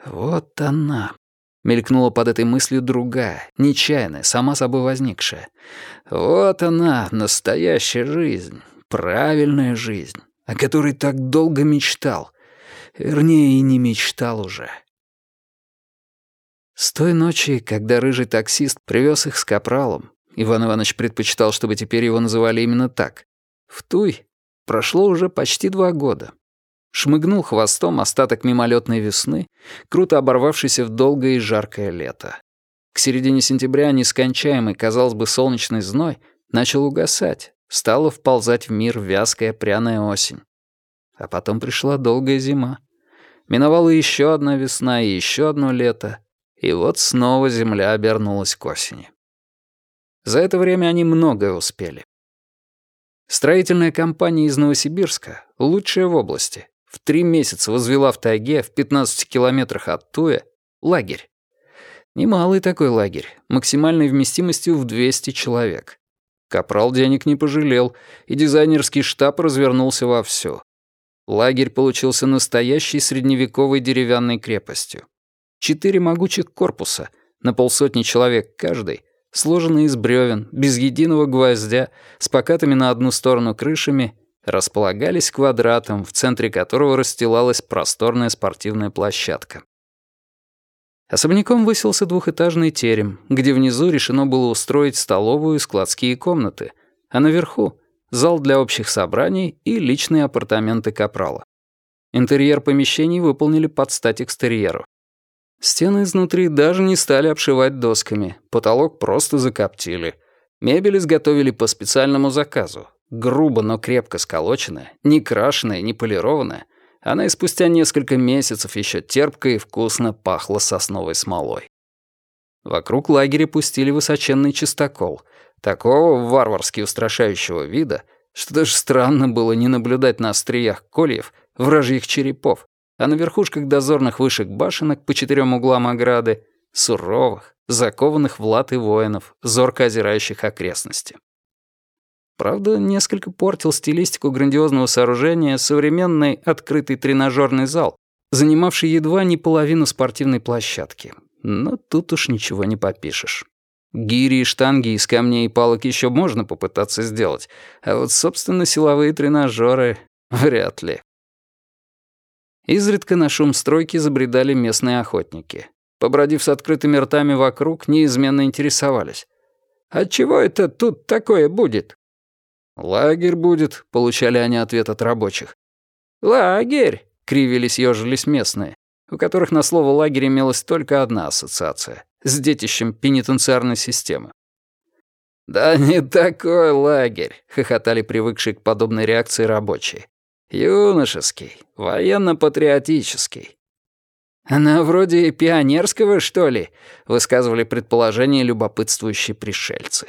Вот она, Мелькнула под этой мыслью другая, нечаянная, сама собой возникшая. Вот она, настоящая жизнь, правильная жизнь, о которой так долго мечтал. Вернее, и не мечтал уже. С той ночи, когда рыжий таксист привез их с капралом, Иван Иванович предпочитал, чтобы теперь его называли именно так, в Туй прошло уже почти два года. Шмыгнул хвостом остаток мимолетной весны, круто оборвавшийся в долгое и жаркое лето. К середине сентября нескончаемый, казалось бы, солнечный зной начал угасать, стала вползать в мир вязкая пряная осень. А потом пришла долгая зима. Миновала еще одна весна и еще одно лето, и вот снова земля обернулась к осени. За это время они многое успели. Строительная компания из Новосибирска, лучшая в области, в три месяца возвела в тайге, в 15 километрах от Туя, лагерь. Немалый такой лагерь, максимальной вместимостью в 200 человек. Капрал денег не пожалел, и дизайнерский штаб развернулся вовсю. Лагерь получился настоящей средневековой деревянной крепостью. Четыре могучих корпуса, на полсотни человек каждый, сложенные из бревен, без единого гвоздя, с покатыми на одну сторону крышами располагались квадратом, в центре которого расстилалась просторная спортивная площадка. Особняком высился двухэтажный терем, где внизу решено было устроить столовую и складские комнаты, а наверху — зал для общих собраний и личные апартаменты капрала. Интерьер помещений выполнили под стать экстерьеру. Стены изнутри даже не стали обшивать досками, потолок просто закоптили. Мебель изготовили по специальному заказу, грубо, но крепко сколоченная, не крашеная, не полированная, она и спустя несколько месяцев еще терпко и вкусно пахла сосновой смолой. Вокруг лагеря пустили высоченный чистокол, такого варварски устрашающего вида, что даже странно было не наблюдать на остриях кольев вражьих черепов, а на верхушках дозорных вышек башенок по четырем углам ограды суровых, закованных в латы воинов, зорко озирающих окрестности. Правда, несколько портил стилистику грандиозного сооружения современный открытый тренажерный зал, занимавший едва не половину спортивной площадки. Но тут уж ничего не попишешь. Гири и штанги из камней и палок еще можно попытаться сделать, а вот, собственно, силовые тренажеры вряд ли. Изредка на шум стройки забредали местные охотники. Побродив с открытыми ртами вокруг, неизменно интересовались. «Отчего это тут такое будет?» «Лагерь будет», — получали они ответ от рабочих. «Лагерь», — кривились ёжились местные, у которых на слово «лагерь» имелась только одна ассоциация — с детищем пенитенциарной системы. «Да не такой лагерь», — хохотали привыкшие к подобной реакции рабочие. «Юношеский, военно-патриотический». «Она вроде пионерского, что ли?» — высказывали предположения любопытствующие пришельцы.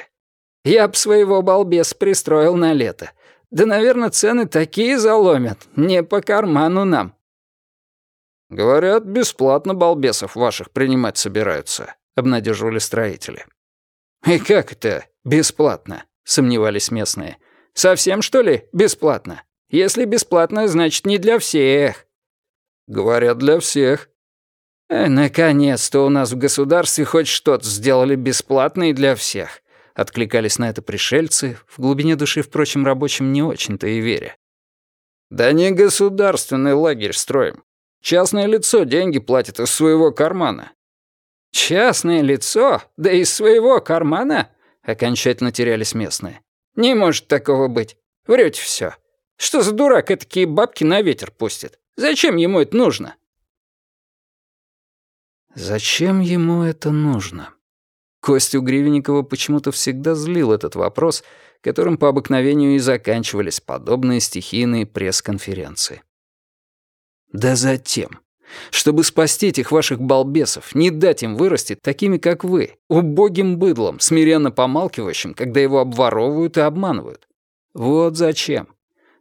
Я б своего балбес пристроил на лето. Да, наверное, цены такие заломят. Не по карману нам». «Говорят, бесплатно балбесов ваших принимать собираются», — обнадеживали строители. «И как это бесплатно?» — сомневались местные. «Совсем, что ли, бесплатно? Если бесплатно, значит, не для всех». «Говорят, для всех». Э, «Наконец-то у нас в государстве хоть что-то сделали бесплатно и для всех. Откликались на это пришельцы, в глубине души, впрочем, рабочим не очень-то и веря. «Да не государственный лагерь строим. Частное лицо деньги платит из своего кармана». «Частное лицо? Да из своего кармана?» Окончательно терялись местные. «Не может такого быть. Врете все. Что за дурак такие бабки на ветер пустит? Зачем ему это нужно?» Зачем ему это нужно? Костю Гривенникова почему-то всегда злил этот вопрос, которым по обыкновению и заканчивались подобные стихийные пресс-конференции. Да затем, чтобы спасти этих ваших балбесов, не дать им вырасти такими, как вы, убогим быдлом, смиренно помалкивающим, когда его обворовывают и обманывают. Вот зачем.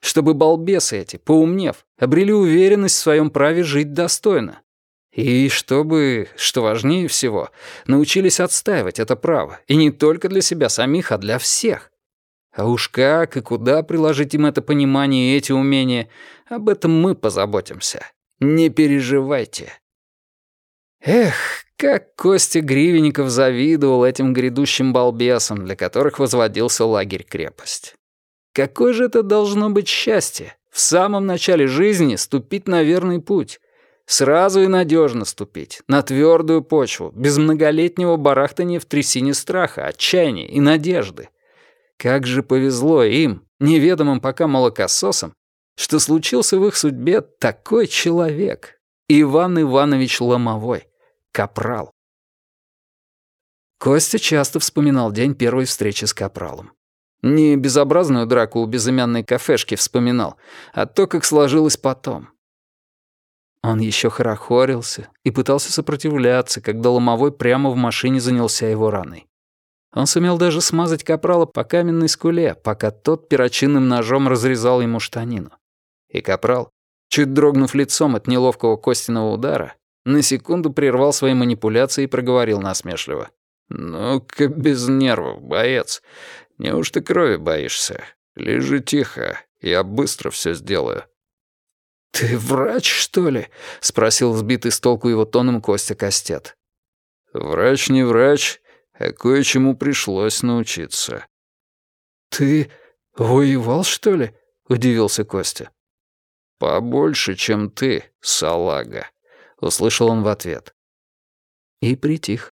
Чтобы балбесы эти, поумнев, обрели уверенность в своем праве жить достойно. И чтобы, что важнее всего, научились отстаивать это право, и не только для себя самих, а для всех. А уж как и куда приложить им это понимание и эти умения, об этом мы позаботимся. Не переживайте. Эх, как Костя Гривенников завидовал этим грядущим балбесам, для которых возводился лагерь-крепость. Какое же это должно быть счастье в самом начале жизни ступить на верный путь, сразу и надежно ступить, на твердую почву, без многолетнего барахтания в трясине страха, отчаяния и надежды. Как же повезло им, неведомым пока молокососам, что случился в их судьбе такой человек. Иван Иванович Ломовой, капрал. Костя часто вспоминал день первой встречи с капралом. Не безобразную драку у безымянной кафешки вспоминал, а то, как сложилось потом. Он еще хорохорился и пытался сопротивляться, когда Ломовой прямо в машине занялся его раной. Он сумел даже смазать капрала по каменной скуле, пока тот перочинным ножом разрезал ему штанину. И капрал, чуть дрогнув лицом от неловкого костяного удара, на секунду прервал свои манипуляции и проговорил насмешливо. «Ну-ка без нервов, боец. Неужто крови боишься? Лежи тихо, я быстро все сделаю». «Ты врач, что ли?» — спросил сбитый с толку его тоном Костя Костет. «Врач не врач, а кое-чему пришлось научиться». «Ты воевал, что ли?» — удивился Костя. «Побольше, чем ты, салага», — услышал он в ответ. И притих.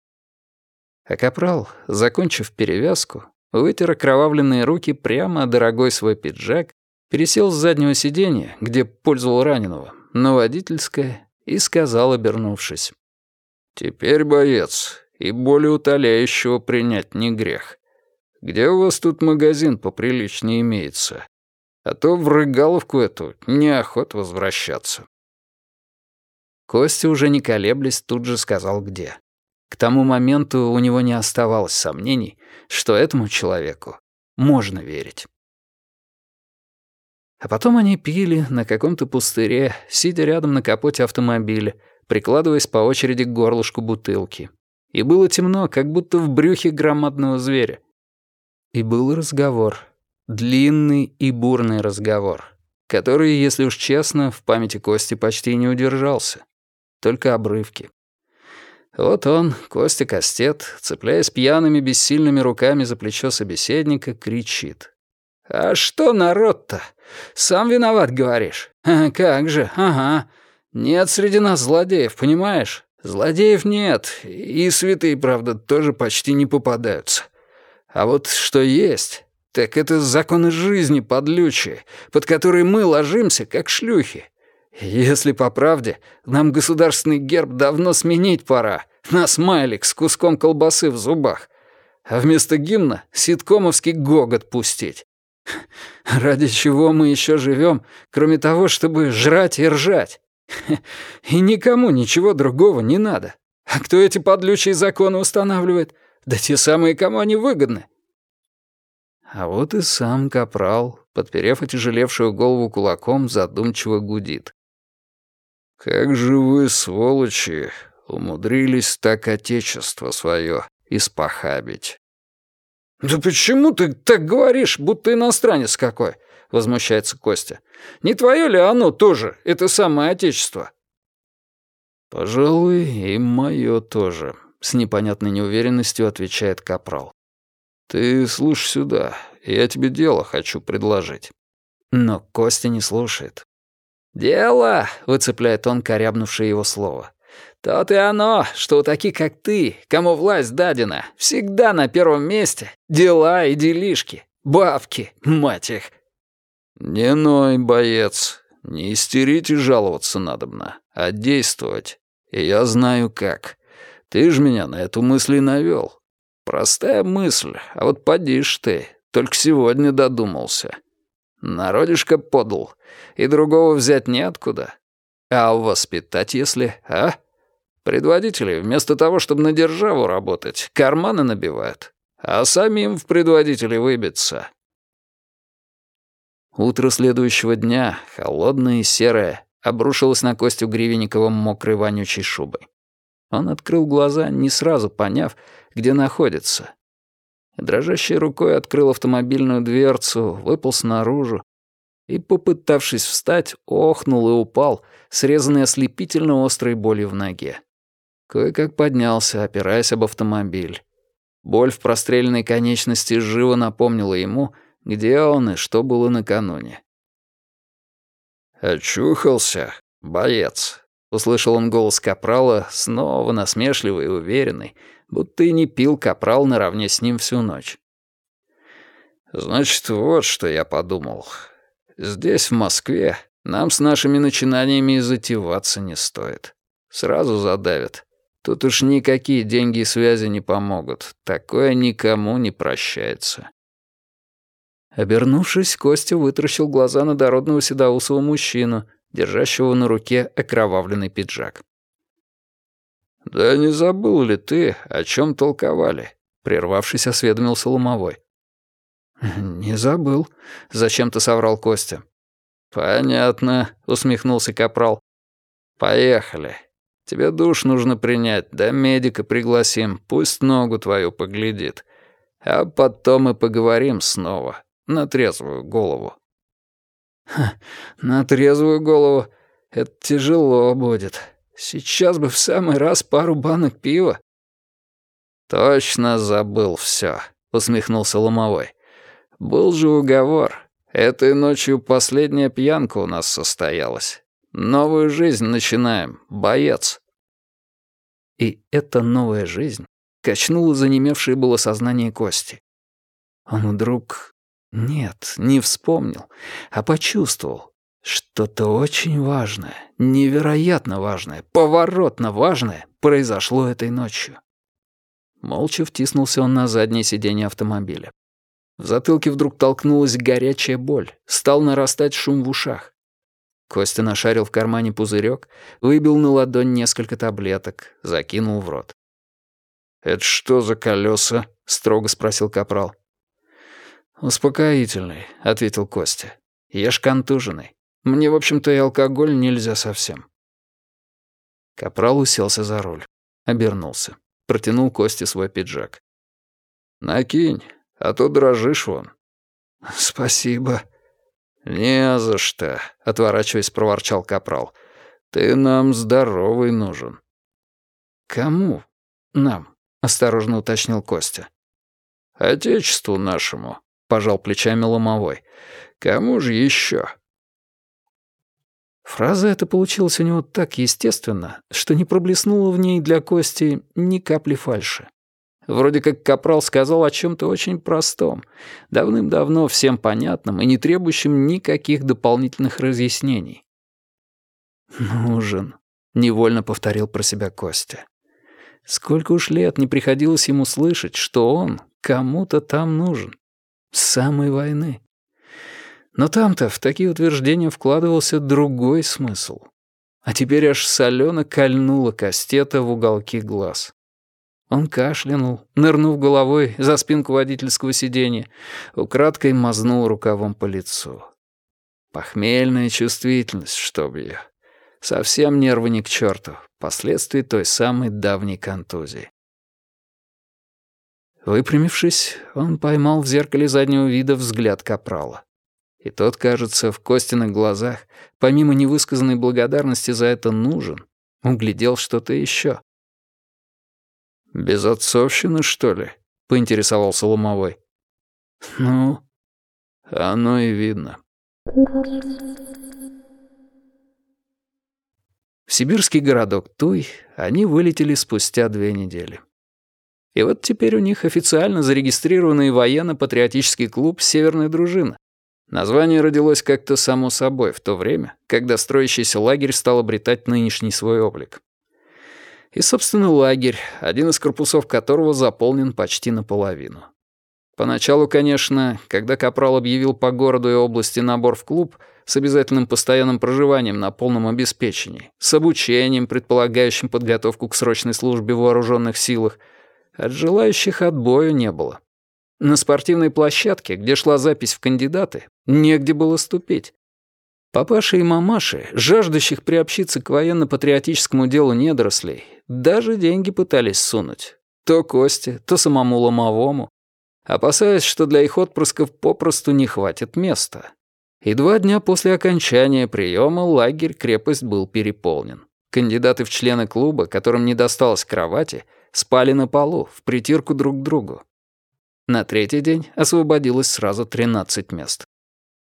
А капрал, закончив перевязку, вытер окровавленные руки прямо о дорогой свой пиджак, пересел с заднего сиденья, где пользовал раненого, на водительское и сказал, обернувшись. «Теперь, боец, и более утоляющего принять не грех. Где у вас тут магазин поприличнее имеется? А то в Рыгаловку эту неохот возвращаться. Костя, уже не колеблясь, тут же сказал где. К тому моменту у него не оставалось сомнений, что этому человеку можно верить. А потом они пили на каком-то пустыре, сидя рядом на капоте автомобиля, прикладываясь по очереди к горлышку бутылки. И было темно, как будто в брюхе громадного зверя. И был разговор — Длинный и бурный разговор, который, если уж честно, в памяти Кости почти не удержался. Только обрывки. Вот он, Костя Костет, цепляясь пьяными бессильными руками за плечо собеседника, кричит. «А что народ-то? Сам виноват, говоришь? Как же, ага. Нет среди нас злодеев, понимаешь? Злодеев нет, и святые, правда, тоже почти не попадаются. А вот что есть, так это законы жизни подлючие, под которые мы ложимся, как шлюхи. Если по правде, нам государственный герб давно сменить пора, на смайлик с куском колбасы в зубах, а вместо гимна ситкомовский гогот пустить. Ради чего мы еще живем, кроме того, чтобы жрать и ржать? И никому ничего другого не надо. А кто эти подлючие законы устанавливает? Да те самые, кому они выгодны. А вот и сам капрал, подперев отяжелевшую голову кулаком, задумчиво гудит. «Как же вы, сволочи, умудрились так отечество свое испохабить?» «Да почему ты так говоришь, будто иностранец какой?» — возмущается Костя. «Не твое ли оно тоже, это самое отечество?» «Пожалуй, и мое тоже», — с непонятной неуверенностью отвечает Капрал. «Ты слушай сюда, я тебе дело хочу предложить». Но Костя не слушает. «Дело!» — выцепляет он корябнувшее его слово. «То-то и оно, что у таких, как ты, кому власть дадена, всегда на первом месте дела и делишки, бабки, мать их». «Не ной, боец, не истерить и жаловаться надобно, а действовать. И я знаю как. Ты ж меня на эту мысль и навёл. Простая мысль, а вот поди ж ты, только сегодня додумался. Народишко подал, и другого взять неоткуда. А воспитать если, а? Предводители вместо того, чтобы на державу работать, карманы набивают, а самим в предводители выбиться. Утро следующего дня, холодное и серое, обрушилось на Костю Гривенникова мокрой вонючей шубой. Он открыл глаза, не сразу поняв, где находится, Дрожащей рукой открыл автомобильную дверцу, выполз наружу и, попытавшись встать, охнул и упал, срезанный ослепительно острой болью в ноге. Кое-как поднялся, опираясь об автомобиль. Боль в простреленной конечности живо напомнила ему, где он и что было накануне. «Очухался, боец», — услышал он голос Капрала, снова насмешливый и уверенный, будто и не пил капрал наравне с ним всю ночь. «Значит, вот что я подумал. Здесь, в Москве, нам с нашими начинаниями и затеваться не стоит. Сразу задавят. Тут уж никакие деньги и связи не помогут. Такое никому не прощается». Обернувшись, Костя вытаращил глаза на дородного седоусого мужчину, держащего на руке окровавленный пиджак. «Да не забыл ли ты, о чем толковали?» Прервавшись, осведомился Ломовой. «Не забыл», — зачем-то соврал Костя. «Понятно», — усмехнулся Капрал. «Поехали. Тебе душ нужно принять, да медика пригласим, пусть ногу твою поглядит. А потом и поговорим снова, на трезвую голову». Ха, «На трезвую голову это тяжело будет», Сейчас бы в самый раз пару банок пива». «Точно забыл все, усмехнулся Ломовой. «Был же уговор. Этой ночью последняя пьянка у нас состоялась. Новую жизнь начинаем, боец». И эта новая жизнь качнула занемевшее было сознание Кости. Он вдруг... Нет, не вспомнил, а почувствовал, что-то очень важное, невероятно важное, поворотно важное произошло этой ночью. Молча втиснулся он на заднее сиденье автомобиля. В затылке вдруг толкнулась горячая боль, стал нарастать шум в ушах. Костя нашарил в кармане пузырек, выбил на ладонь несколько таблеток, закинул в рот. «Это что за колеса? строго спросил Капрал. «Успокоительный», — ответил Костя. «Ешь контуженный. Мне, в общем-то, и алкоголь нельзя совсем». Капрал уселся за руль. Обернулся. Протянул Косте свой пиджак. «Накинь, а то дрожишь вон». «Спасибо». «Не за что», — отворачиваясь, проворчал Капрал. «Ты нам здоровый нужен». «Кому? Нам?» — осторожно уточнил Костя. «Отечеству нашему», — пожал плечами Ломовой. «Кому же еще?» Фраза эта получилась у него так естественно, что не проблеснуло в ней для Кости ни капли фальши. Вроде как Капрал сказал о чем-то очень простом, давным-давно всем понятном и не требующем никаких дополнительных разъяснений. «Нужен», — невольно повторил про себя Костя. Сколько уж лет не приходилось ему слышать, что он кому-то там нужен. С самой войны. Но там-то в такие утверждения вкладывался другой смысл. А теперь аж солено кольнула кастета в уголки глаз. Он кашлянул, нырнув головой за спинку водительского сиденья, украдкой мазнул рукавом по лицу. Похмельная чувствительность, чтоб ее. Совсем нервы ни к черту, последствия той самой давней контузии. Выпрямившись, он поймал в зеркале заднего вида взгляд капрала. И тот, кажется, в Костиных глазах, помимо невысказанной благодарности за это нужен, углядел что-то еще. «Без отцовщины, что ли?» — поинтересовался Ломовой. «Ну?» «Оно а, ну, и видно». Оно и видно. оно и видно В сибирский городок Туй они вылетели спустя две недели. И вот теперь у них официально зарегистрированный военно-патриотический клуб «Северная дружина». Название родилось как-то само собой в то время, когда строящийся лагерь стал обретать нынешний свой облик. И, собственно, лагерь, один из корпусов которого заполнен почти наполовину. Поначалу, конечно, когда Капрал объявил по городу и области набор в клуб с обязательным постоянным проживанием на полном обеспечении, с обучением, предполагающим подготовку к срочной службе в вооруженных силах, от желающих отбоя не было. На спортивной площадке, где шла запись в кандидаты, негде было ступить. Папаши и мамаши, жаждущих приобщиться к военно-патриотическому делу недорослей, даже деньги пытались сунуть. То Косте, то самому Ломовому, опасаясь, что для их отпрысков попросту не хватит места. И два дня после окончания приема лагерь-крепость был переполнен. Кандидаты в члены клуба, которым не досталось кровати, спали на полу, в притирку друг к другу. На третий день освободилось сразу 13 мест.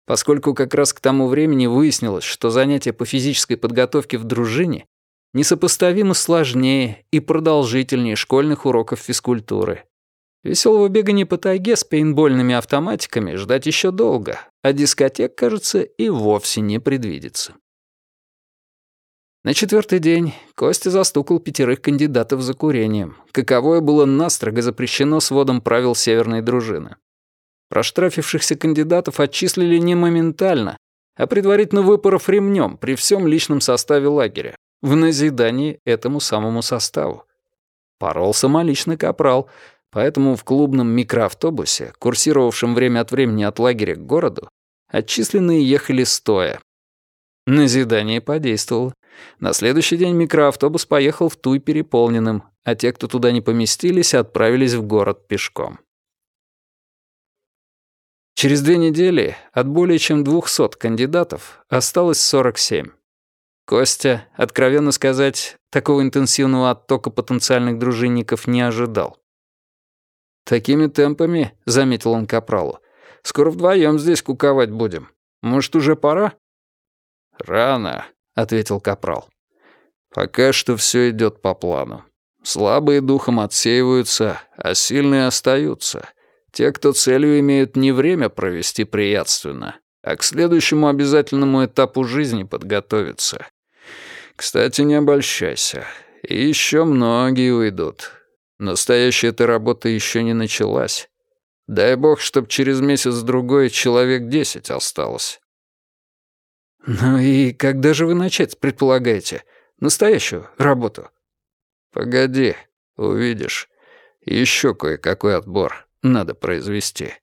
Поскольку как раз к тому времени выяснилось, что занятия по физической подготовке в дружине несопоставимо сложнее и продолжительнее школьных уроков физкультуры. Веселого бегания по тайге с пейнтбольными автоматиками ждать еще долго, а дискотек, кажется, и вовсе не предвидится. На четвертый день Костя застукал пятерых кандидатов за курением, каковое было настрого запрещено сводом правил северной дружины. Проштрафившихся кандидатов отчислили не моментально, а предварительно выпоров ремнем при всем личном составе лагеря, в назидании этому самому составу. Порол самолично капрал, поэтому в клубном микроавтобусе, курсировавшем время от времени от лагеря к городу, отчисленные ехали стоя. Назидание подействовало. На следующий день микроавтобус поехал в Туй переполненным, а те, кто туда не поместились, отправились в город пешком. Через две недели от более чем 200 кандидатов осталось 47. Костя, откровенно сказать, такого интенсивного оттока потенциальных дружинников не ожидал. «Такими темпами», — заметил он Капралу, — «скоро вдвоем здесь куковать будем. Может, уже пора?» «Рано», — ответил Капрал. «Пока что все идет по плану. Слабые духом отсеиваются, а сильные остаются. Те, кто целью имеют не время провести приятственно, а к следующему обязательному этапу жизни подготовиться. Кстати, не обольщайся. И еще многие уйдут. Настоящая эта работа еще не началась. Дай бог, чтоб через месяц-другой человек десять осталось. «Ну и когда же вы начать, предполагаете? Настоящую работу?» «Погоди, увидишь. Еще кое-какой отбор надо произвести».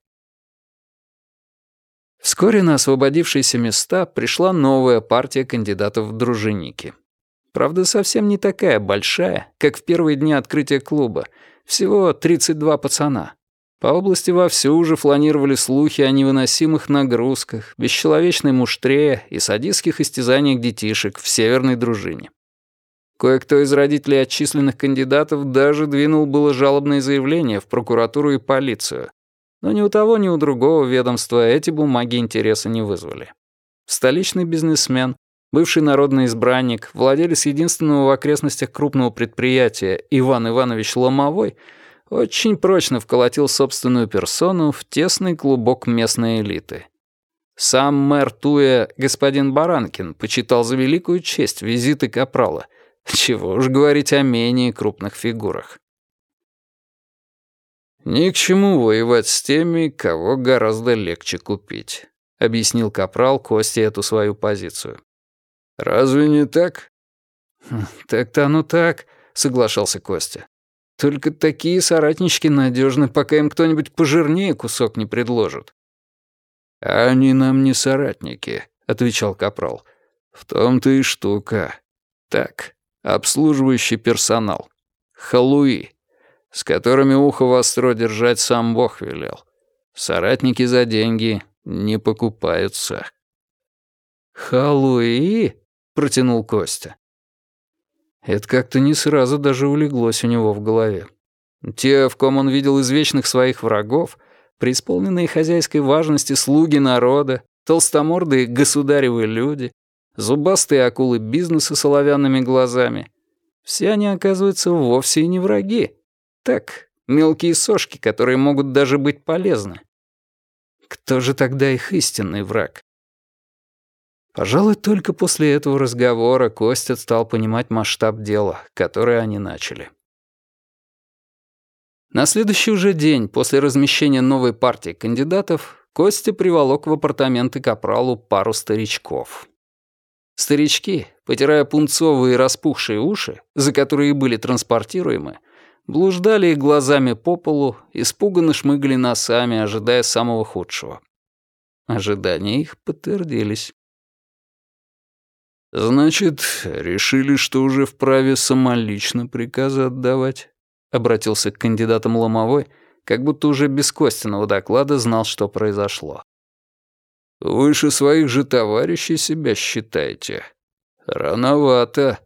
Вскоре на освободившиеся места пришла новая партия кандидатов в дружинники. Правда, совсем не такая большая, как в первые дни открытия клуба. Всего 32 пацана. По области вовсю уже фланировали слухи о невыносимых нагрузках, бесчеловечной муштре и садистских истязаниях детишек в северной дружине. Кое-кто из родителей отчисленных кандидатов даже двинул было жалобное заявление в прокуратуру и полицию. Но ни у того, ни у другого ведомства эти бумаги интереса не вызвали. Столичный бизнесмен, бывший народный избранник, владелец единственного в окрестностях крупного предприятия Иван Иванович Ломовой очень прочно вколотил собственную персону в тесный клубок местной элиты. Сам мэр Туя, господин Баранкин, почитал за великую честь визиты Капрала — чего уж говорить о менее крупных фигурах. «Ни к чему воевать с теми, кого гораздо легче купить», — объяснил Капрал Косте эту свою позицию. «Разве не так?» «Хм, «Так-то оно так», — соглашался Костя. «Только такие соратнички надежны, пока им кто-нибудь пожирнее кусок не предложит». «Они нам не соратники», — отвечал Капрал. «В том-то и штука. Так, обслуживающий персонал, халуи, с которыми ухо востро держать сам Бог велел. Соратники за деньги не покупаются. «Халуи?» — протянул Костя. Это как-то не сразу даже улеглось у него в голове. Те, в ком он видел извечных своих врагов, преисполненные хозяйской важности слуги народа, толстомордые государевы люди, зубастые акулы бизнеса с оловянными глазами. Все они, оказывается, вовсе и не враги. Так, мелкие сошки, которые могут даже быть полезны. Кто же тогда их истинный враг? Пожалуй, только после этого разговора Костя стал понимать масштаб дела, которое они начали. На следующий уже день после размещения новой партии кандидатов Костя приволок в апартаменты Капралу пару старичков. Старички, потирая пунцовые распухшие уши, за которые были транспортируемы, блуждали глазами по полу, испуганно шмыгали носами, ожидая самого худшего. Ожидания их подтвердились. «Значит, решили, что уже вправе самолично приказы отдавать?» — обратился к кандидатам Ломовой, как будто уже без Костиного доклада знал, что произошло. «Выше своих же товарищей себя считаете. Рановато».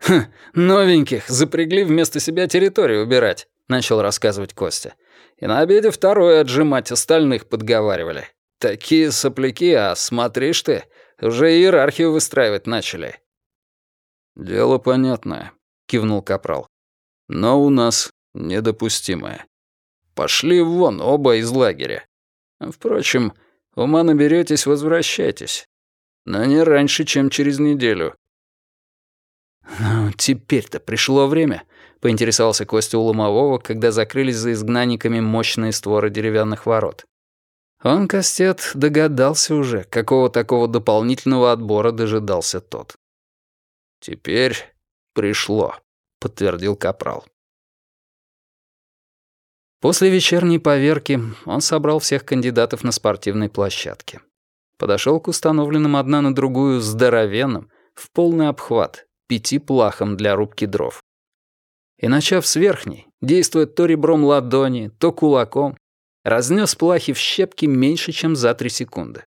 «Хм, новеньких запрягли вместо себя территорию убирать», — начал рассказывать Костя. «И на обеде второе отжимать остальных подговаривали. Такие сопляки, а смотришь ты, уже иерархию выстраивать начали». «Дело понятное», — кивнул Капрал. «Но у нас недопустимое. Пошли вон оба из лагеря. Впрочем, ума наберетесь, возвращайтесь. Но не раньше, чем через неделю». «Ну, теперь-то пришло время», — поинтересовался Костя у Ломового, когда закрылись за изгнанниками мощные створы деревянных ворот. Он, Костет, догадался уже, какого такого дополнительного отбора дожидался тот. «Теперь пришло», — подтвердил Капрал. После вечерней поверки он собрал всех кандидатов на спортивной площадке. Подошел к установленным одна на другую здоровенным, в полный обхват, пяти плахам для рубки дров. И начав с верхней, действуя то ребром ладони, то кулаком, разнес плахи в щепки меньше, чем за три секунды.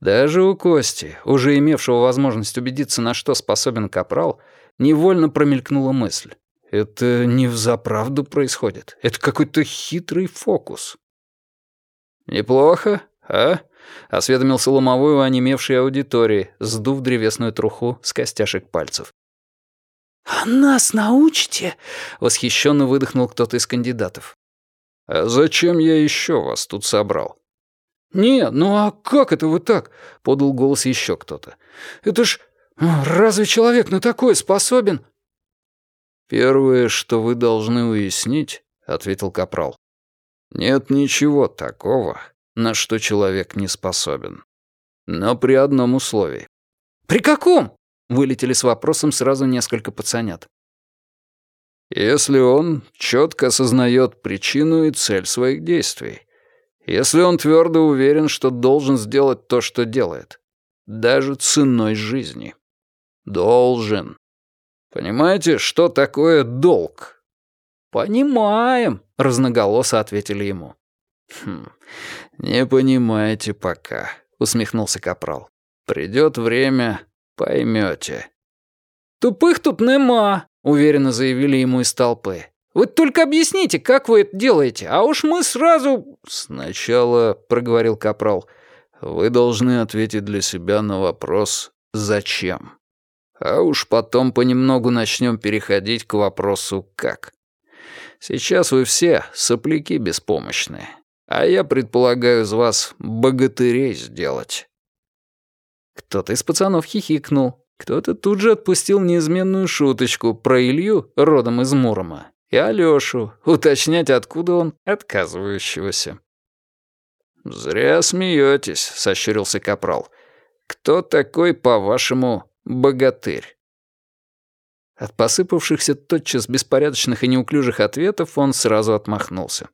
Даже у Кости, уже имевшего возможность убедиться, на что способен капрал, невольно промелькнула мысль. Это не взаправду происходит. Это какой-то хитрый фокус. «Неплохо, а?» — осведомился ломовой у онемевшей аудитории, сдув древесную труху с костяшек пальцев. «А нас научите?» — восхищенно выдохнул кто-то из кандидатов. «А зачем я еще вас тут собрал?» «Не, ну а как это вы так?» — подал голос еще кто-то. «Это ж... Разве человек на такое способен?» «Первое, что вы должны уяснить», — ответил Капрал, «нет ничего такого, на что человек не способен. Но при одном условии». «При каком?» — вылетели с вопросом сразу несколько пацанят. Если он четко осознает причину и цель своих действий. Если он твердо уверен, что должен сделать то, что делает. Даже ценой жизни. Должен. Понимаете, что такое долг? «Понимаем», — разноголосо ответили ему. «Хм, не понимаете пока», — усмехнулся Капрал. «Придет время, поймете. «Тупых тут нема», — уверенно заявили ему из толпы. «Вы только объясните, как вы это делаете, а уж мы сразу...» «Сначала», — проговорил Капрал, — «вы должны ответить для себя на вопрос «Зачем?». А уж потом понемногу начнем переходить к вопросу «Как?». Сейчас вы все сопляки беспомощные, а я предполагаю из вас богатырей сделать». Кто-то из пацанов хихикнул, кто-то тут же отпустил неизменную шуточку про Илью, родом из Мурома, и Алёшу, уточнять, откуда он, отказывающегося. «Зря смеетесь», — сощурился Капрал. «Кто такой, по-вашему, богатырь?» От посыпавшихся тотчас беспорядочных и неуклюжих ответов он сразу отмахнулся.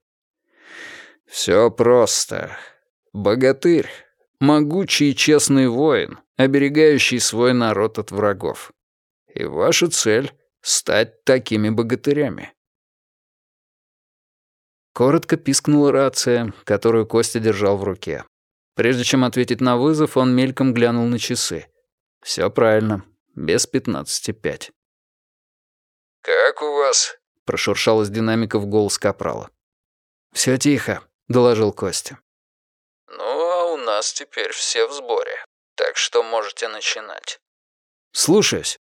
«Всё просто. Богатырь — могучий и честный воин, оберегающий свой народ от врагов. И ваша цель — стать такими богатырями. Коротко пискнула рация, которую Костя держал в руке. Прежде чем ответить на вызов, он мельком глянул на часы. Все правильно, без пятнадцати пять. «Как у вас?» — прошуршал из динамиков голос Капрала. «Все тихо», — доложил Костя. «Ну, а у нас теперь все в сборе», Так что можете начинать». «Слушаюсь».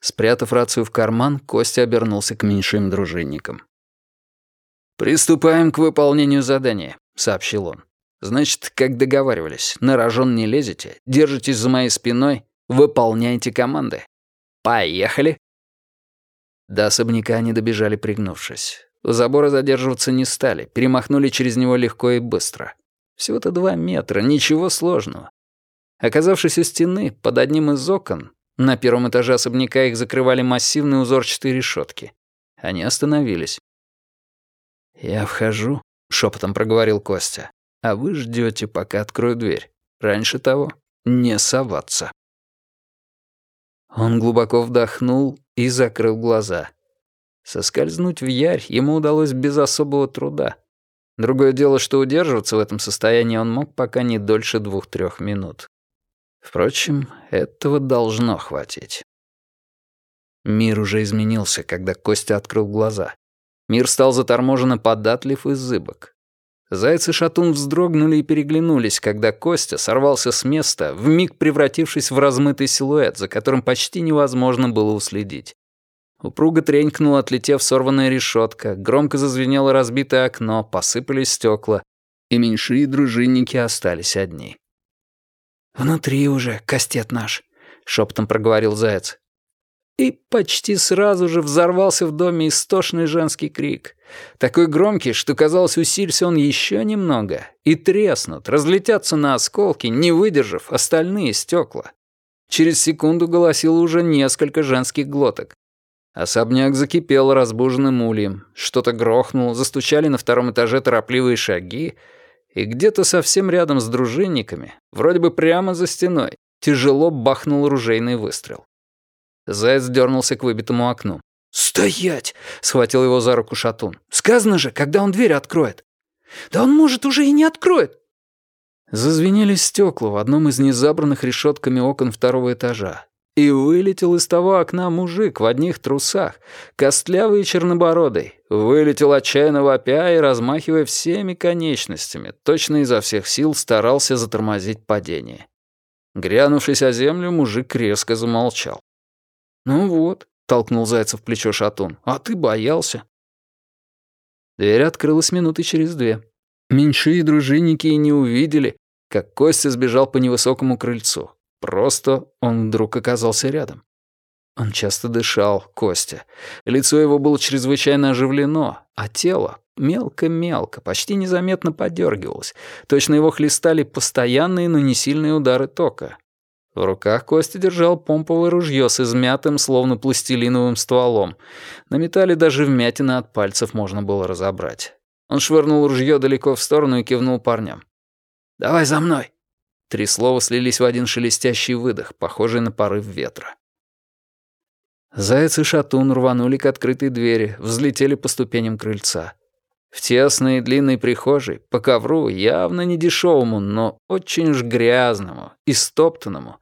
Спрятав рацию в карман, Костя обернулся к меньшим дружинникам. «Приступаем к выполнению задания», — сообщил он. «Значит, как договаривались, на рожон не лезете, держитесь за моей спиной, выполняйте команды. Поехали!» До особняка они добежали, пригнувшись. У забора задерживаться не стали, перемахнули через него легко и быстро. Всего-то два метра, ничего сложного. Оказавшись у стены, под одним из окон, на первом этаже особняка их закрывали массивные узорчатые решетки. Они остановились. «Я вхожу», — шепотом проговорил Костя. «А вы ждете, пока открою дверь. Раньше того не соваться». Он глубоко вдохнул и закрыл глаза. Соскользнуть в ярь ему удалось без особого труда. Другое дело, что удерживаться в этом состоянии он мог пока не дольше двух-трех минут. Впрочем, этого должно хватить. Мир уже изменился, когда Костя открыл глаза. Мир стал заторможенно податлив и зыбок. Заяц и шатун вздрогнули и переглянулись, когда Костя сорвался с места, вмиг превратившись в размытый силуэт, за которым почти невозможно было уследить. Упруго тренькнула, отлетев сорванная решетка, громко зазвенело разбитое окно, посыпались стекла, и меньшие дружинники остались одни. «Внутри уже, кастет наш», — шепотом проговорил Заяц. И почти сразу же взорвался в доме истошный женский крик. Такой громкий, что, казалось, усилься он еще немного, и треснут, разлетятся на осколки, не выдержав остальные стекла. Через секунду голосило уже несколько женских глоток. Особняк закипел разбуженным ульем. Что-то грохнуло, застучали на втором этаже торопливые шаги, и где-то совсем рядом с дружинниками, вроде бы прямо за стеной, тяжело бахнул ружейный выстрел. Заяц дернулся к выбитому окну. «Стоять!» — схватил его за руку Шатун. «Сказано же, когда он дверь откроет!» «Да он, может, уже и не откроет!» Зазвенели стекла в одном из незабранных решетками окон второго этажа. И вылетел из того окна мужик в одних трусах, костлявый и чернобородый. Вылетел отчаянно вопя и размахивая всеми конечностями, точно изо всех сил старался затормозить падение. Грянувшись о землю, мужик резко замолчал. «Ну вот», — толкнул Зайца в плечо Шатун, — «а ты боялся». Дверь открылась минуты через две. Меньшие дружинники и не увидели, как Костя сбежал по невысокому крыльцу. Просто он вдруг оказался рядом. Он часто дышал, Костя. Лицо его было чрезвычайно оживлено, а тело мелко-мелко, почти незаметно подергивалось. Точно его хлестали постоянные, но не сильные удары тока. В руках Костя держал помповое ружье с измятым, словно пластилиновым стволом. На металле даже вмятины от пальцев можно было разобрать. Он швырнул ружье далеко в сторону и кивнул парням. «Давай за мной!» Три слова слились в один шелестящий выдох, похожий на порыв ветра. Заяц и шатун рванули к открытой двери, взлетели по ступеням крыльца. В тесной и длинной прихожей, по ковру, явно не дешевому, но очень уж грязному и стоптанному,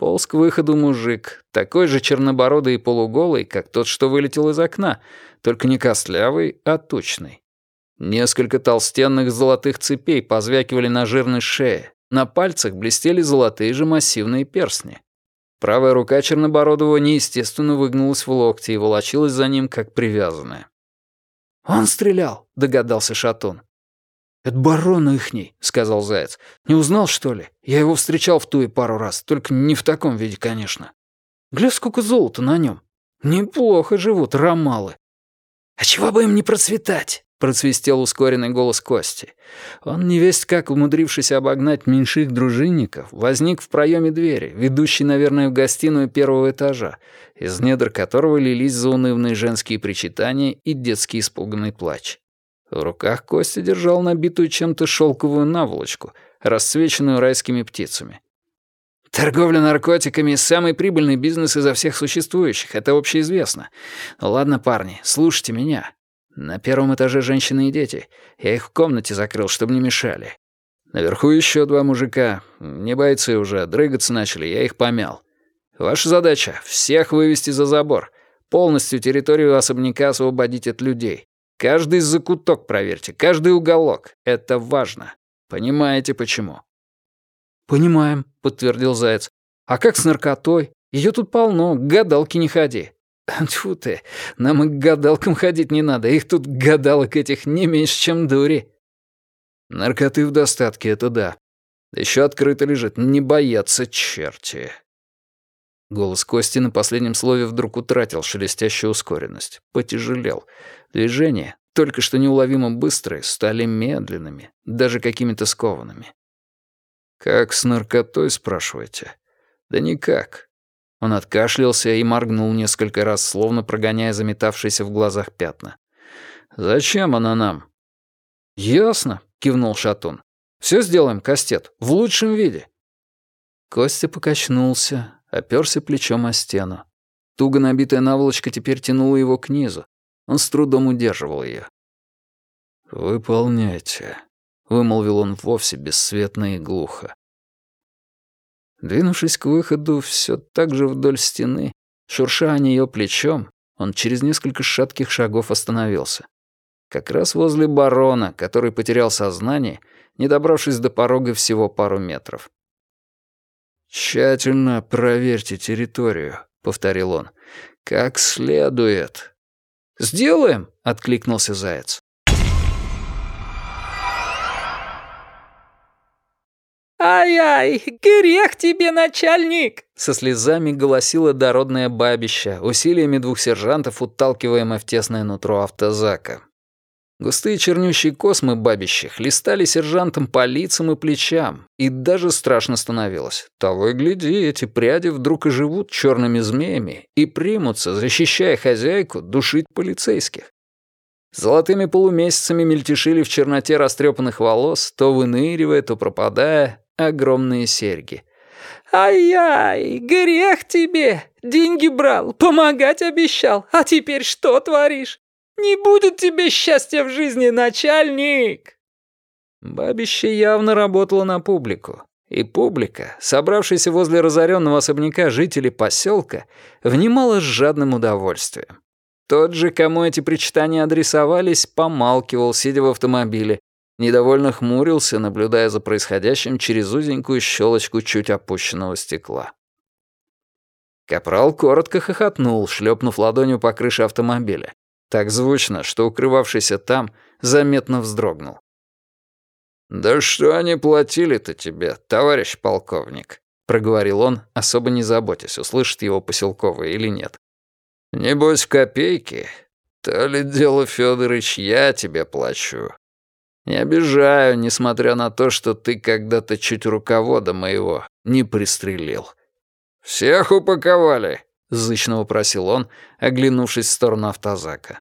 полз к выходу мужик, такой же чернобородый и полуголый, как тот, что вылетел из окна, только не костлявый, а тучный. Несколько толстенных золотых цепей позвякивали на жирной шее, на пальцах блестели золотые же массивные перстни. Правая рука Чернобородова неестественно выгнулась в локте и волочилась за ним, как привязанная. «Он стрелял», — догадался Шатун. «Это барон ихний», — сказал Заяц. «Не узнал, что ли? Я его встречал в туе пару раз, только не в таком виде, конечно. Гля, сколько золота на нем. Неплохо живут ромалы». «А чего бы им не процветать?» Процвистел ускоренный голос Кости. Он, невесть как умудрившись обогнать меньших дружинников, возник в проеме двери, ведущей, наверное, в гостиную первого этажа, из недр которого лились заунывные женские причитания и детский испуганный плач. В руках Костя держал набитую чем-то шелковую наволочку, расцвеченную райскими птицами. «Торговля наркотиками — самый прибыльный бизнес изо всех существующих, это общеизвестно. Ладно, парни, слушайте меня. На первом этаже женщины и дети. Я их в комнате закрыл, чтобы не мешали. Наверху еще два мужика. Не бойцы уже, дрыгаться начали, я их помял. Ваша задача — всех вывести за забор. Полностью территорию особняка освободить от людей. Каждый закуток проверьте, каждый уголок. Это важно. Понимаете, почему?» «Понимаем», — подтвердил Заяц. «А как с наркотой? Ее тут полно, к гадалке не ходи». «Тьфу ты, нам и к гадалкам ходить не надо, их тут гадалок этих не меньше, чем дури». «Наркоты в достатке, это да. Еще открыто лежит, не боятся черти». Голос Кости на последнем слове вдруг утратил шелестящую ускоренность, потяжелел. Движения, только что неуловимо быстрые, стали медленными, даже какими-то скованными. «Как с наркотой, спрашиваете?» «Да никак». Он откашлялся и моргнул несколько раз, словно прогоняя заметавшиеся в глазах пятна. «Зачем она нам?» «Ясно», — кивнул Шатун. «Все сделаем, Кастет, в лучшем виде». Костя покачнулся, оперся плечом о стену. Туго набитая наволочка теперь тянула его к низу. Он с трудом удерживал ее. «Выполняйте», вымолвил он вовсе бесцветно и глухо. Двинувшись к выходу все так же вдоль стены, шурша о нее плечом, он через несколько шатких шагов остановился. Как раз возле барона, который потерял сознание, не добравшись до порога всего пару метров. «Тщательно проверьте территорию», — повторил он. «Как следует». «Сделаем», — откликнулся Заяц. «Ай-ай, грех тебе, начальник!» Со слезами голосила дородная бабища, усилиями двух сержантов, уталкиваемая в тесное нутро автозака. Густые чернющие космы бабищи хлестали сержантам по лицам и плечам, и даже страшно становилось. Того и гляди, эти пряди вдруг и живут черными змеями и примутся, защищая хозяйку, душить полицейских. Золотыми полумесяцами мельтешили в черноте растрепанных волос, то выныривая, то пропадая, огромные серьги. «Ай-яй, грех тебе! Деньги брал, помогать обещал, а теперь что творишь? Не будет тебе счастья в жизни, начальник!» Бабище явно работало на публику. И публика, собравшаяся возле разоренного особняка жителей поселка, внимала с жадным удовольствием. Тот же, кому эти причитания адресовались, помалкивал, сидя в автомобиле, недовольно хмурился, наблюдая за происходящим через узенькую щелочку чуть опущенного стекла. Капрал коротко хохотнул, шлепнув ладонью по крыше автомобиля. Так звучно, что укрывавшийся там заметно вздрогнул. «Да что они платили-то тебе, товарищ полковник?» — проговорил он, особо не заботясь, услышит его поселковый или нет. «Небось, копейки? То ли дело, Фёдорович, я тебе плачу. Не обижаю, несмотря на то, что ты когда-то чуть руковода моего не пристрелил. Всех упаковали?» — зычно вопросил он, оглянувшись в сторону автозака.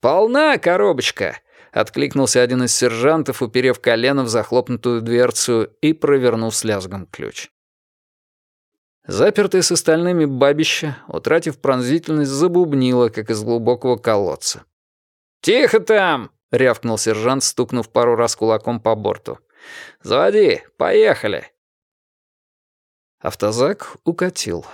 «Полна коробочка!» — откликнулся один из сержантов, уперев колено в захлопнутую дверцу и провернув с лязгом ключ. Запертое с остальными бабища, утратив пронзительность, забубнило, как из глубокого колодца. «Тихо там!» — рявкнул сержант, стукнув пару раз кулаком по борту. «Заводи, поехали!» Автозак укатил.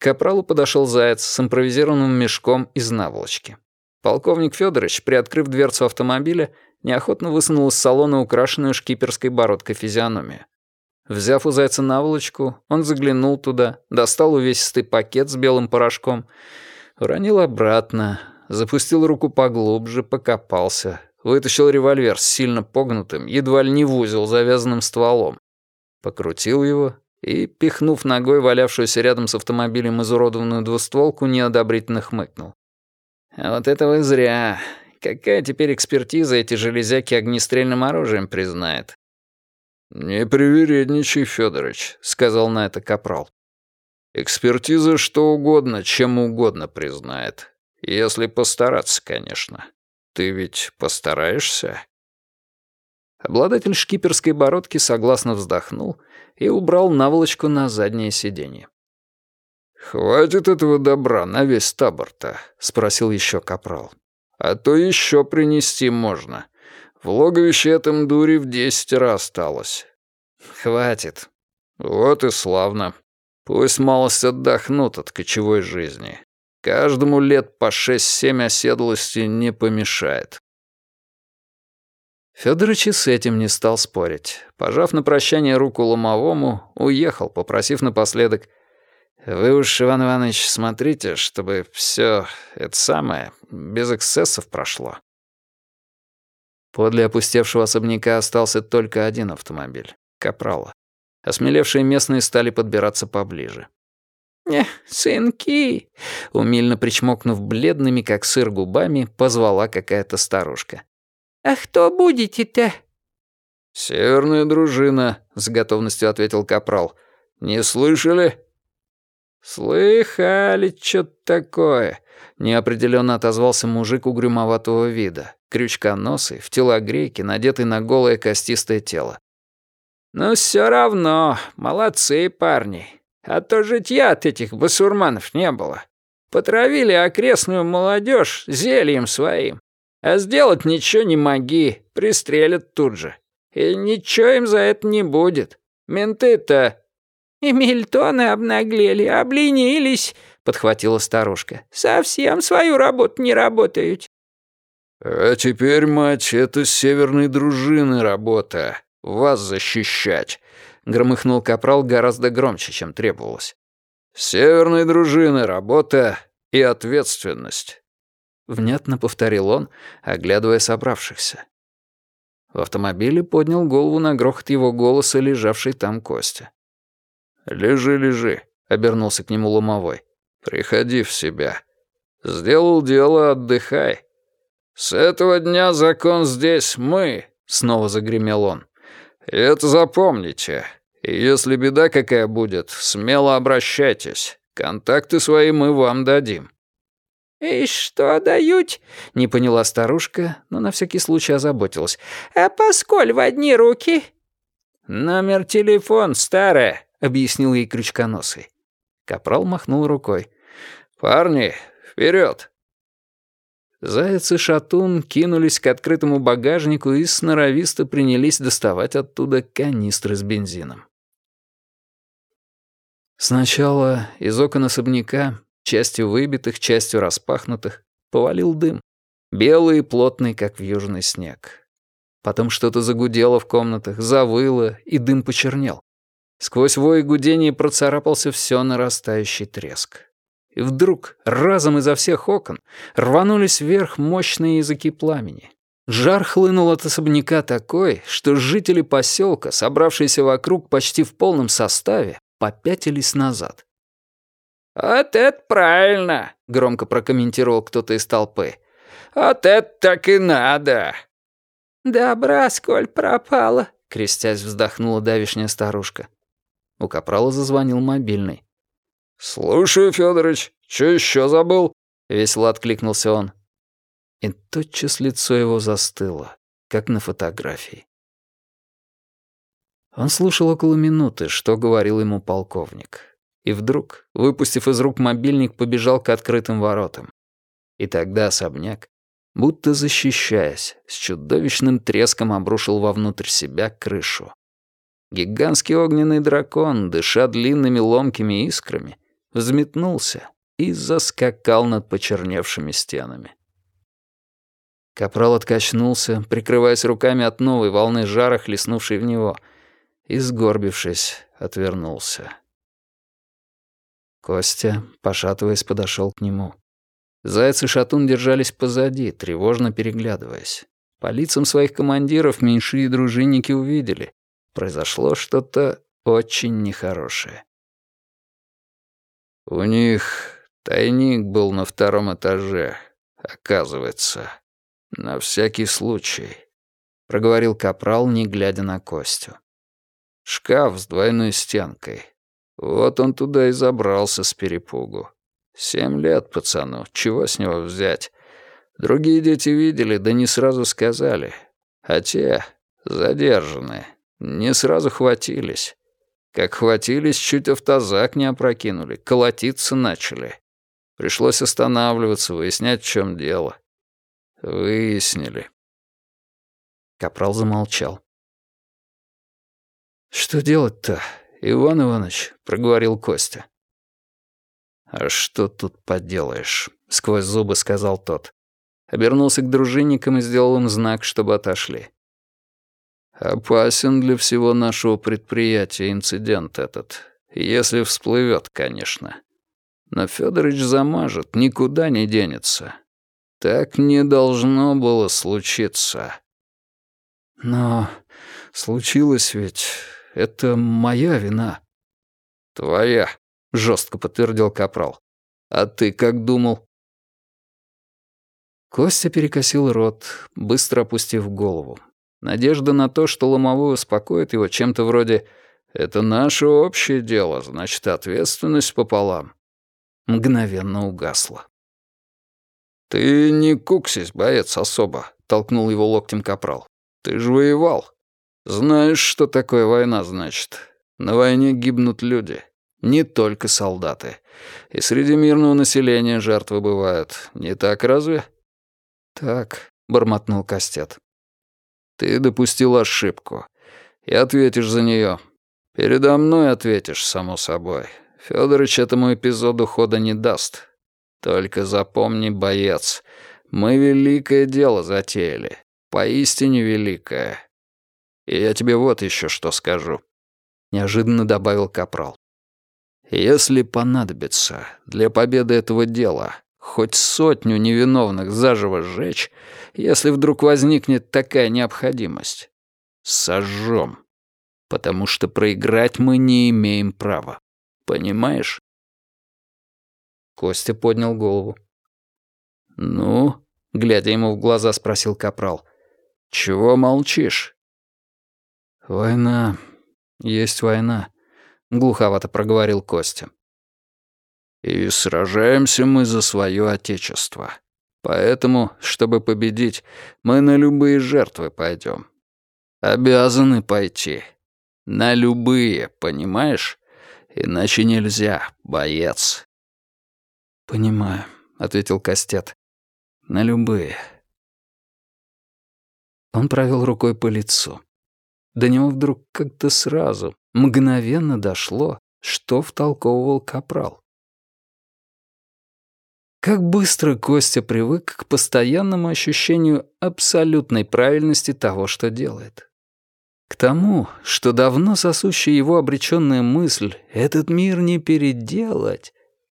К капралу подошел заяц с импровизированным мешком из наволочки. Полковник Федорович, приоткрыв дверцу автомобиля, неохотно высунул из салона украшенную шкиперской бородкой физиономию. Взяв у зайца наволочку, он заглянул туда, достал увесистый пакет с белым порошком, уронил обратно, запустил руку поглубже, покопался, Вытащил револьвер с сильно погнутым, едва ли не в узел, завязанным стволом. Покрутил его и, пихнув ногой валявшуюся рядом с автомобилем изуродованную двустволку, неодобрительно хмыкнул. «А вот это вы зря. Какая теперь экспертиза эти железяки огнестрельным оружием признает?» «Не привередничай, Федорович», — сказал на это Капрал. «Экспертиза что угодно, чем угодно признает. Если постараться, конечно. Ты ведь постараешься?» Обладатель шкиперской бородки согласно вздохнул и убрал наволочку на заднее сиденье. «Хватит этого добра на весь табор-то?» — спросил еще капрал. «А то еще принести можно. В логовище этом дури в десятеро осталось». «Хватит». «Вот и славно. Пусть малость отдохнут от кочевой жизни. Каждому лет по шесть-семь оседлости не помешает. Фёдорович и с этим не стал спорить. Пожав на прощание руку ломовому, уехал, попросив напоследок «Вы уж, Иван Иванович, смотрите, чтобы все это самое без эксцессов прошло». Подле опустевшего особняка остался только один автомобиль — Капрала. Осмелевшие местные стали подбираться поближе. «Эх, сынки!» — умильно причмокнув бледными, как сыр, губами, позвала какая-то старушка. «А кто будете-то?» «Северная дружина», — с готовностью ответил Капрал. «Не слышали?» «Слыхали что-то такое», — неопределенно отозвался мужик угрюмоватого вида, крючконосый, в телогрейке, надетый на голое костистое тело. «Ну, все равно, молодцы парни. А то житья от этих басурманов не было. Потравили окрестную молодежь зельем своим. А сделать ничего не моги, пристрелят тут же. И ничего им за это не будет. Менты-то...» «И мильтоны обнаглели, обленились», — подхватила старушка. «Совсем свою работу не работают». «А теперь, мать, это с северной дружины работа. Вас защищать», — громыхнул капрал гораздо громче, чем требовалось. «Северной дружины работа и ответственность». Внятно повторил он, оглядывая собравшихся. В автомобиле поднял голову на грохот его голоса, лежавший там Костя. «Лежи, лежи», — обернулся к нему Ломовой. «Приходи в себя. Сделал дело, отдыхай. С этого дня закон здесь мы», — снова загремел он. «Это запомните. И если беда какая будет, смело обращайтесь. Контакты свои мы вам дадим». «И что дают?» — не поняла старушка, но на всякий случай озаботилась. «А посколь в одни руки?» «Номер телефон, старая», — объяснил ей крючконосый. Капрал махнул рукой. «Парни, вперед! Заяц и шатун кинулись к открытому багажнику и сноровисто принялись доставать оттуда канистры с бензином. Сначала из окон особняка, частью выбитых, частью распахнутых, повалил дым, белый и плотный, как в южный снег. Потом что-то загудело в комнатах, завыло, и дым почернел. Сквозь вой и гудение процарапался все нарастающий треск. И вдруг, разом изо всех окон, рванулись вверх мощные языки пламени. Жар хлынул от особняка такой, что жители поселка, собравшиеся вокруг почти в полном составе, попятились назад. «Вот это правильно!» — громко прокомментировал кто-то из толпы. «Вот это так и надо!» «Добра сколь пропало!» — крестясь вздохнула давишняя старушка. У Капрала зазвонил мобильный. «Слушаю, Фёдорович, что еще забыл?» — весело откликнулся он. И тотчас лицо его застыло, как на фотографии. Он слушал около минуты, что говорил ему полковник. И вдруг, выпустив из рук мобильник, побежал к открытым воротам. И тогда особняк, будто защищаясь, с чудовищным треском обрушил вовнутрь себя крышу. Гигантский огненный дракон, дыша длинными ломкими искрами, взметнулся и заскакал над почерневшими стенами. Капрал откачнулся, прикрываясь руками от новой волны жара, хлестнувшей в него, и, сгорбившись, отвернулся. Костя, пошатываясь, подошел к нему. Заяц и Шатун держались позади, тревожно переглядываясь. По лицам своих командиров меньшие дружинники увидели. Произошло что-то очень нехорошее. «У них тайник был на втором этаже, оказывается. На всякий случай», — проговорил Капрал, не глядя на Костю. «Шкаф с двойной стенкой. Вот он туда и забрался с перепугу. Семь лет пацану, чего с него взять? Другие дети видели, да не сразу сказали. А те, задержанные, не сразу хватились. Как хватились, чуть автозак не опрокинули, колотиться начали. Пришлось останавливаться, выяснять, в чем дело. Выяснили. Капрал замолчал. «Что делать-то, Иван Иванович?» — проговорил Костя. «А что тут поделаешь?» — сквозь зубы сказал тот. Обернулся к дружинникам и сделал им знак, чтобы отошли. Опасен для всего нашего предприятия инцидент этот. Если всплывет, конечно. Но Федорович замажет, никуда не денется. Так не должно было случиться. Но случилось ведь... Это моя вина. Твоя, жестко подтвердил Капрал. А ты как думал? Костя перекосил рот, быстро опустив голову. Надежда на то, что Ломовой успокоит его чем-то вроде «Это наше общее дело, значит, ответственность пополам», мгновенно угасла. «Ты не куксись, боец, особо», — толкнул его локтем капрал. «Ты же воевал. Знаешь, что такое война значит. На войне гибнут люди, не только солдаты. И среди мирного населения жертвы бывают. Не так разве?» «Так», — бормотнул Костет. Ты допустил ошибку. И ответишь за нее. Передо мной ответишь, само собой. Федорович этому эпизоду хода не даст. Только запомни, боец, мы великое дело затеяли. Поистине великое. И я тебе вот еще что скажу. Неожиданно добавил Капрал. Если понадобится для победы этого дела хоть сотню невиновных заживо сжечь, если вдруг возникнет такая необходимость. Сожжем. Потому что проиграть мы не имеем права. Понимаешь? Костя поднял голову. «Ну?» — глядя ему в глаза, спросил Капрал. «Чего молчишь?» «Война. Есть война», — глуховато проговорил Костя. И сражаемся мы за свое Отечество. Поэтому, чтобы победить, мы на любые жертвы пойдем. Обязаны пойти. На любые, понимаешь? Иначе нельзя, боец. «Понимаю», — ответил Кастет. «На любые». Он провел рукой по лицу. До него вдруг как-то сразу, мгновенно дошло, что втолковывал Капрал. Как быстро Костя привык к постоянному ощущению абсолютной правильности того, что делает. К тому, что давно сосущая его обреченная мысль «этот мир не переделать»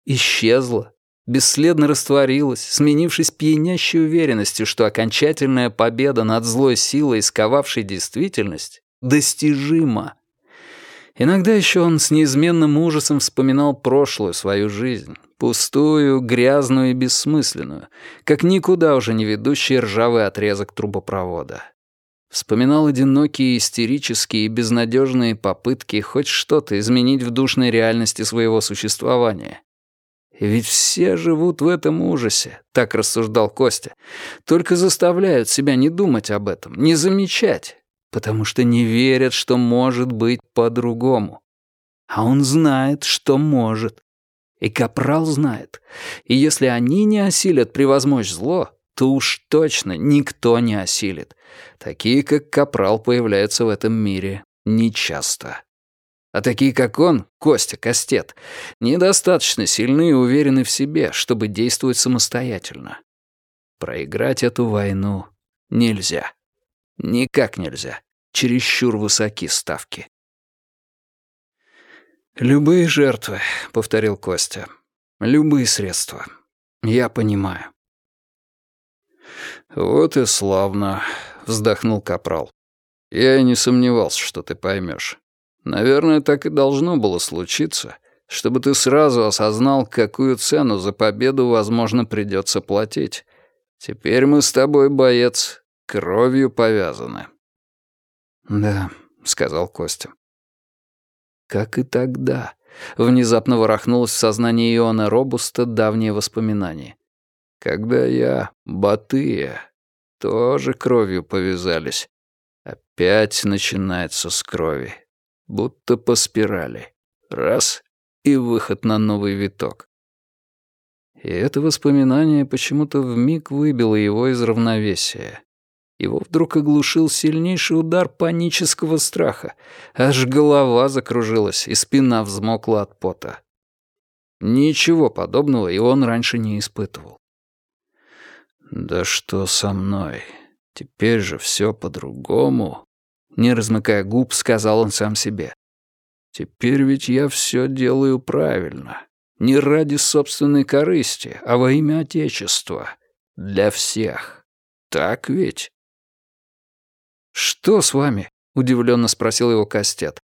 исчезла, бесследно растворилась, сменившись пьянящей уверенностью, что окончательная победа над злой силой, сковавшей действительность, достижима. Иногда еще он с неизменным ужасом вспоминал прошлую свою жизнь, Пустую, грязную и бессмысленную, как никуда уже не ведущий ржавый отрезок трубопровода. Вспоминал одинокие, истерические и безнадежные попытки хоть что-то изменить в душной реальности своего существования. Ведь все живут в этом ужасе, так рассуждал Костя. Только заставляют себя не думать об этом, не замечать, потому что не верят, что может быть по-другому. А он знает, что может. И Капрал знает. И если они не осилят превозмочь зло, то уж точно никто не осилит. Такие, как Капрал, появляются в этом мире нечасто. А такие, как он, Костя, Костет, недостаточно сильны и уверены в себе, чтобы действовать самостоятельно. Проиграть эту войну нельзя. Никак нельзя. Чересчур высоки ставки. «Любые жертвы», — повторил Костя. «Любые средства. Я понимаю». «Вот и славно», — вздохнул Капрал. «Я и не сомневался, что ты поймешь. Наверное, так и должно было случиться, чтобы ты сразу осознал, какую цену за победу, возможно, придется платить. Теперь мы с тобой, боец, кровью повязаны». «Да», — сказал Костя. Как и тогда. Внезапно ворохнулось в сознании Иона Робуста давнее воспоминание. Когда я, Батыя, тоже кровью повязались. Опять начинается с крови. Будто по спирали. Раз — и выход на новый виток. И это воспоминание почему-то вмиг выбило его из равновесия. Его вдруг оглушил сильнейший удар панического страха. Аж голова закружилась, и спина взмокла от пота. Ничего подобного и он раньше не испытывал. «Да что со мной? Теперь же все по-другому», Не размыкая губ, сказал он сам себе. «Теперь ведь я все делаю правильно. Не ради собственной корысти, а во имя Отечества. Для всех. Так ведь?» «Что с вами?» — удивленно спросил его Кастет.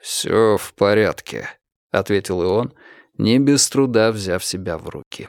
«Все в порядке», — ответил и он, не без труда взяв себя в руки.